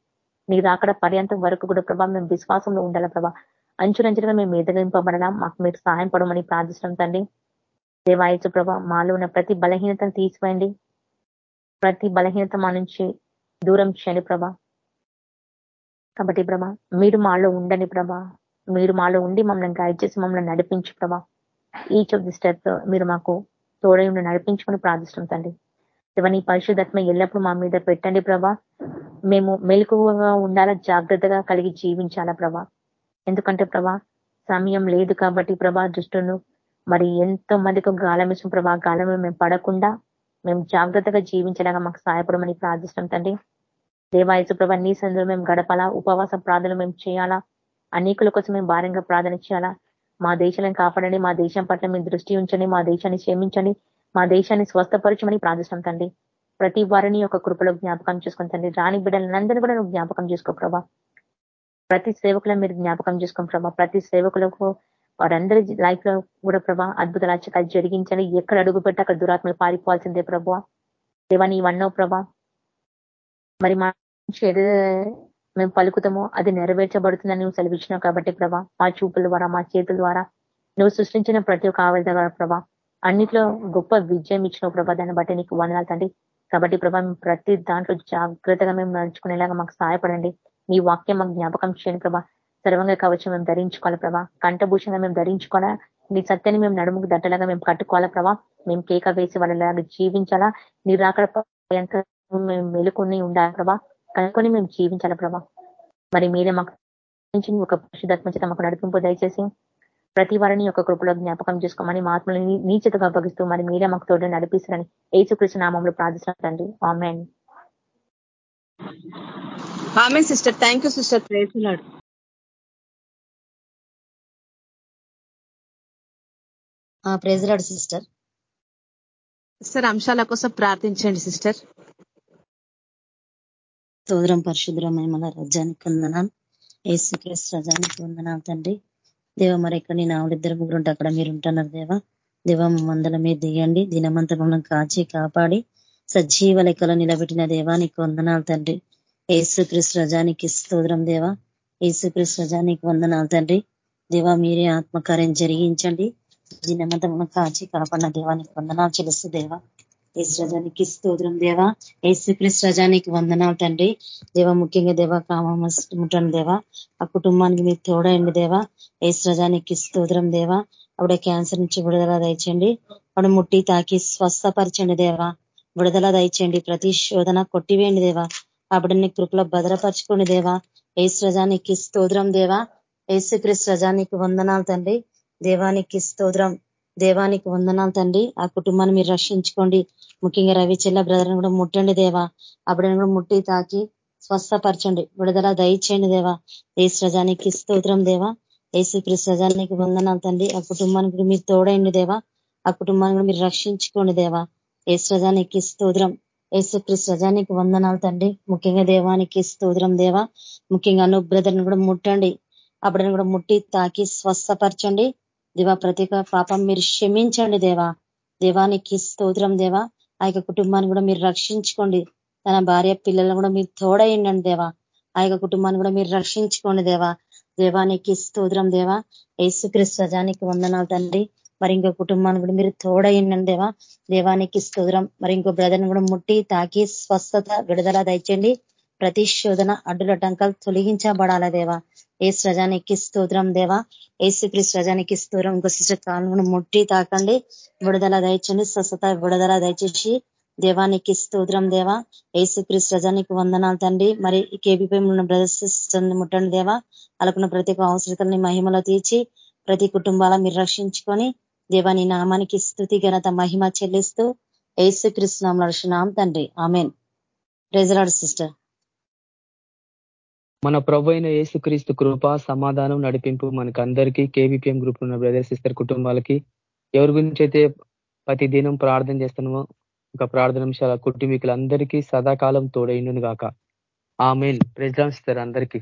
[SPEAKER 4] నీ రాకడ పర్యంతం వరకు కూడా ప్రభా మేము విశ్వాసంలో ఉండాలా ప్రభా? అంచురంచులుగా మేము ఎదగింపబడాలా? మాకు మీరు సహాయం పడమని ప్రార్థిస్తాం తండ్రి. దేవాయచు ప్రభా మాలో ఉన్న ప్రతి బలహీనతను తీసివేయండి. ప్రతి బలహీనత మా నుంచి దూరం చేయండి ప్రభా. కాబట్టి ప్రభా మీరు మాలో ఉండండి ప్రభా మీరు మాలో ఉండి మమ్మల్ని గైడ్ చేసి మమ్మల్ని నడిపించు ప్రభా ఈచ్ ఆఫ్ ది స్టెప్ మీరు మాకు తోడై ఉండి నడిపించుకొని ప్రార్థిస్తాం తండ్రి. శివని పరిశుద్ధత్మ ఎల్లప్పుడూ మా మీద పెట్టండి ప్రభా మేము మెలకువగా ఉండాలా జాగ్రత్తగా కలిగి జీవించాలా ప్రభా ఎందుకంటే ప్రభా సమయం లేదు కాబట్టి ప్రభా దృష్టును మరి ఎంతో మందికి గాలమిసిన ప్రభా గాలమే మేము పడకుండా మేము జాగ్రత్తగా జీవించడానికి మాకు సహాయపడమని ప్రార్థిస్తాం తండ్రి. దేవాయసు ప్రభా నీ సందులో మేము గడపాలా? ఉపవాస ప్రార్థనలు మేము చేయాలా? అనేకుల కోసం మేము భారంగా ప్రార్థన చేయాలా? మా దేశాలను కాపాడండి మా దేశం పట్ల మీరు దృష్టి ఉంచండి మా దేశాన్ని క్షమించండి మా దేశాన్ని స్వస్థపరచమని ప్రార్థిస్తాం తండ్రి. ప్రతి వారిని ఒక కృపలో జ్ఞాపకం చేసుకుని తండ్రి. రాని బిడ్డలందరినీ కూడా నువ్వు జ్ఞాపకం చేసుకో ప్రభా. ప్రతి సేవకులను మీరు జ్ఞాపకం చేసుకోం ప్రభా. ప్రతి సేవకులకు వారందరి లైఫ్లో కూడా ప్రభా అద్భుత రాచకాలు జరిగించండి ఎక్కడ అడుగు పెట్టి అక్కడ దురాత్మలు పారిపోవాల్సిందే ప్రభా. దేవాన్ని ఇవన్నో ప్రభా. మరి మా మేము పలుకుతామో అది నెరవేర్చబడుతుందని నువ్వు సెలవిచ్చినావు కాబట్టి ప్రభా. మా చూపుల ద్వారా మా చేతుల ద్వారా నువ్వు సృష్టించిన ప్రతి ఒక్క ఆవేద ప్రభా. అన్నిట్లో గొప్ప విజయం ఇచ్చిన ప్రభా. దాన్ని బట్టి నీకు వందనాలు తండ్రి. కాబట్టి ప్రభా ప్రతి దాంట్లో జాగ్రత్తగా మేము నడుచుకునేలాగా మాకు సహాయపడండి. నీ వాక్యం మాకు జ్ఞాపకం చేయండి ప్రభా. సర్వంగా కవచం మేము ధరించుకోవాలి ప్రభా. కంఠభూషంగా మేము ధరించుకోవాలా? నీ సత్యాన్ని మేము నడుముకు దట్టలాగా మేము కట్టుకోవాలా ప్రభా? మేము కేక వేసి వాళ్ళలాగా జీవించాలా? నీ రాకడ మేము మెలుకొని ఉండాలి ప్రభా? కనుకొని మేము జీవించాలా ప్రభా? మరి మీరే మాకు ఒక పరిశుధాత్మ చేత మాకు నడిపింపు దయచేసి ప్రతి వారిని యొక్క కృపలో జ్ఞాపకం చేసుకోమని మా ఆత్మని నీచతగా అప్పగిస్తూ మరి మీరే మాకు తోడు నడిపిస్తారని ఏసుకృష్ణ నామంలో ప్రార్థిస్తున్నారండి ఆమెన్.
[SPEAKER 2] ఆమె సిస్టర్. థ్యాంక్ యూ సిస్టర్ ప్రేస్తున్నాడు
[SPEAKER 5] ప్రేజరాడు సిస్టర్.
[SPEAKER 2] సిస్టర్ అంశాల కోసం ప్రార్థించండి సిస్టర్.
[SPEAKER 5] సోదరం పరిశుద్రమైన రజానికి వందనాలు. ఏసుక్రీస్ రజానికి వందనాలు తండ్రి. దేవ మరి ఇక్కడ నేను ఆవిడిద్దరు ముగ్గురు ఉంటే అక్కడ మీరు ఉంటున్నారు దేవ. దేవ మందల మీద దిగండి దినమంతా మమ్మల్ని కాచి కాపాడి సజీవ లెక్కలో నిలబెట్టిన దేవానికి వందనాలు తండ్రి. ఏసుక్రీస్ రజానికి స్తోత్రం దేవ. ఏసుక్రీస్ రజానికి వందనాలు తండ్రి. దేవా మీరే ఆత్మకార్యం జరిగించండి. దినమంతా మమ్మల్ని కాచి కాపాడిన దేవానికి వందనాలు చెల్లిస్తూ దేవా. రజానికి స్తోత్రం దేవా. ఏసుక్రీస్ రజానికి వందనాలు తండ్రి. దేవ ముఖ్యంగా దేవ కామముట్టండి దేవా. ఆ కుటుంబానికి మీరు తోడండి దేవా. ఏసు రజానికి స్తోత్రం దేవా. ఆవిడ క్యాన్సర్ నుంచి విడుదల దయచండి. ఆవిడ ముట్టి తాకి స్వస్థపరచండి దేవా. విడుదల దయచండి. ప్రతి శోధన కొట్టివేయండి దేవా. ఆవిడని కృపలో భద్రపరచుకోండి దేవా. ఏసు రజానికి స్తోత్రం దేవా. ఏసుక్రీస్ రజానికి వందనాలు తండ్రి. దేవానికి స్తోత్రం. దేవానికి వందనాలు తండ్రి. ఆ కుటుంబాన్ని మీరు రక్షించుకోండి. ముఖ్యంగా రవి చెల్ల బ్రదర్ని కూడా ముట్టండి దేవా. అప్పుడని కూడా ముట్టి తాకి స్వస్థపరచండి. విడుదల దయచేయండి దేవా. ఏసు రజానికి స్తోత్రం దేవా. ఏసు ప్రజానికి వందనాలు తండ్రి. ఆ కుటుంబానికి మీరు తోడైండి దేవా. ఆ కుటుంబాన్ని కూడా మీరు రక్షించుకోండి దేవా. ఏసు రజానికి స్తోత్రం. ఏసు రజానికి వందనాలు తండ్రి. ముఖ్యంగా దేవానికి స్తోత్రం దేవా. ముఖ్యంగా అను బ్రదర్ని కూడా ముట్టండి. అప్పుడని కూడా ముట్టి తాకి స్వస్థపరచండి. దేవా ప్రతి పాపం మీరు క్షమించండి దేవా. దేవానికి స్తోత్రం దేవా. ఆ యొక్క కుటుంబాన్ని కూడా మీరు రక్షించుకోండి. తన భార్య పిల్లలను కూడా మీరు తోడయండి దేవా. ఆ యొక్క కుటుంబాన్ని కూడా మీరు రక్షించుకోండి దేవా. దేవానికి స్తోత్రం దేవా. యేసుక్రీస్తు రజానికి వందనాలు తండ్రి. మరి ఇంకో కుటుంబాన్ని కూడా మీరు తోడయండి దేవా. దేవానికి స్తోత్రం. మరి ఇంకో బ్రదర్ని కూడా ముట్టి తాకి స్వస్థత విడుదల దయచండి ప్రతి శోధన అడ్డుల టంకాలు తొలగించబడాల దేవా. ఏ స్రజానికి స్తోత్రం దేవా. ఏసుక్రీ స్రజానికి స్తోత్రం. ఇంకో సిస్టర్ కాలను ముట్టి తాకండి. విడుదల దయచండి స్వస్థత విడుదల దయచేసి దేవానికి స్తోత్రం దేవా. ఏసుక్రీ రజానికి వందనాలు తండ్రి. మరి కేబీపై ఉన్న బ్రదర్స్ సిస్టర్ని ముట్టండి దేవా. అలాకున్న ప్రతి ఒక్క అవసరతల్ని మహిమలో తీర్చి ప్రతి కుటుంబాల మీరు రక్షించుకొని దేవాని నామానికి స్థుతి ఘనత మహిమ చెల్లిస్తూ ఏసుక్రీస్తు నామలు నడుచున్నాం తండ్రి. ఆమెన్. Praise lord sister.
[SPEAKER 6] మన ప్రభు అయిన యేసుక్రీస్తు కృప సమాధానం నడిపింపు మనకు అందరికీ K V P M group ఉన్న బ్రదర్ సిస్టర్ కుటుంబాలకి. ఎవరి గురించి అయితే ప్రతి దినం ప్రార్థన చేస్తున్నామో ఒక ప్రార్థన కుటుంబీకులందరికీ సదాకాలం తోడైండును గాక. ఆమెన్. ప్రెజలాన్స్తారు అందరికీ.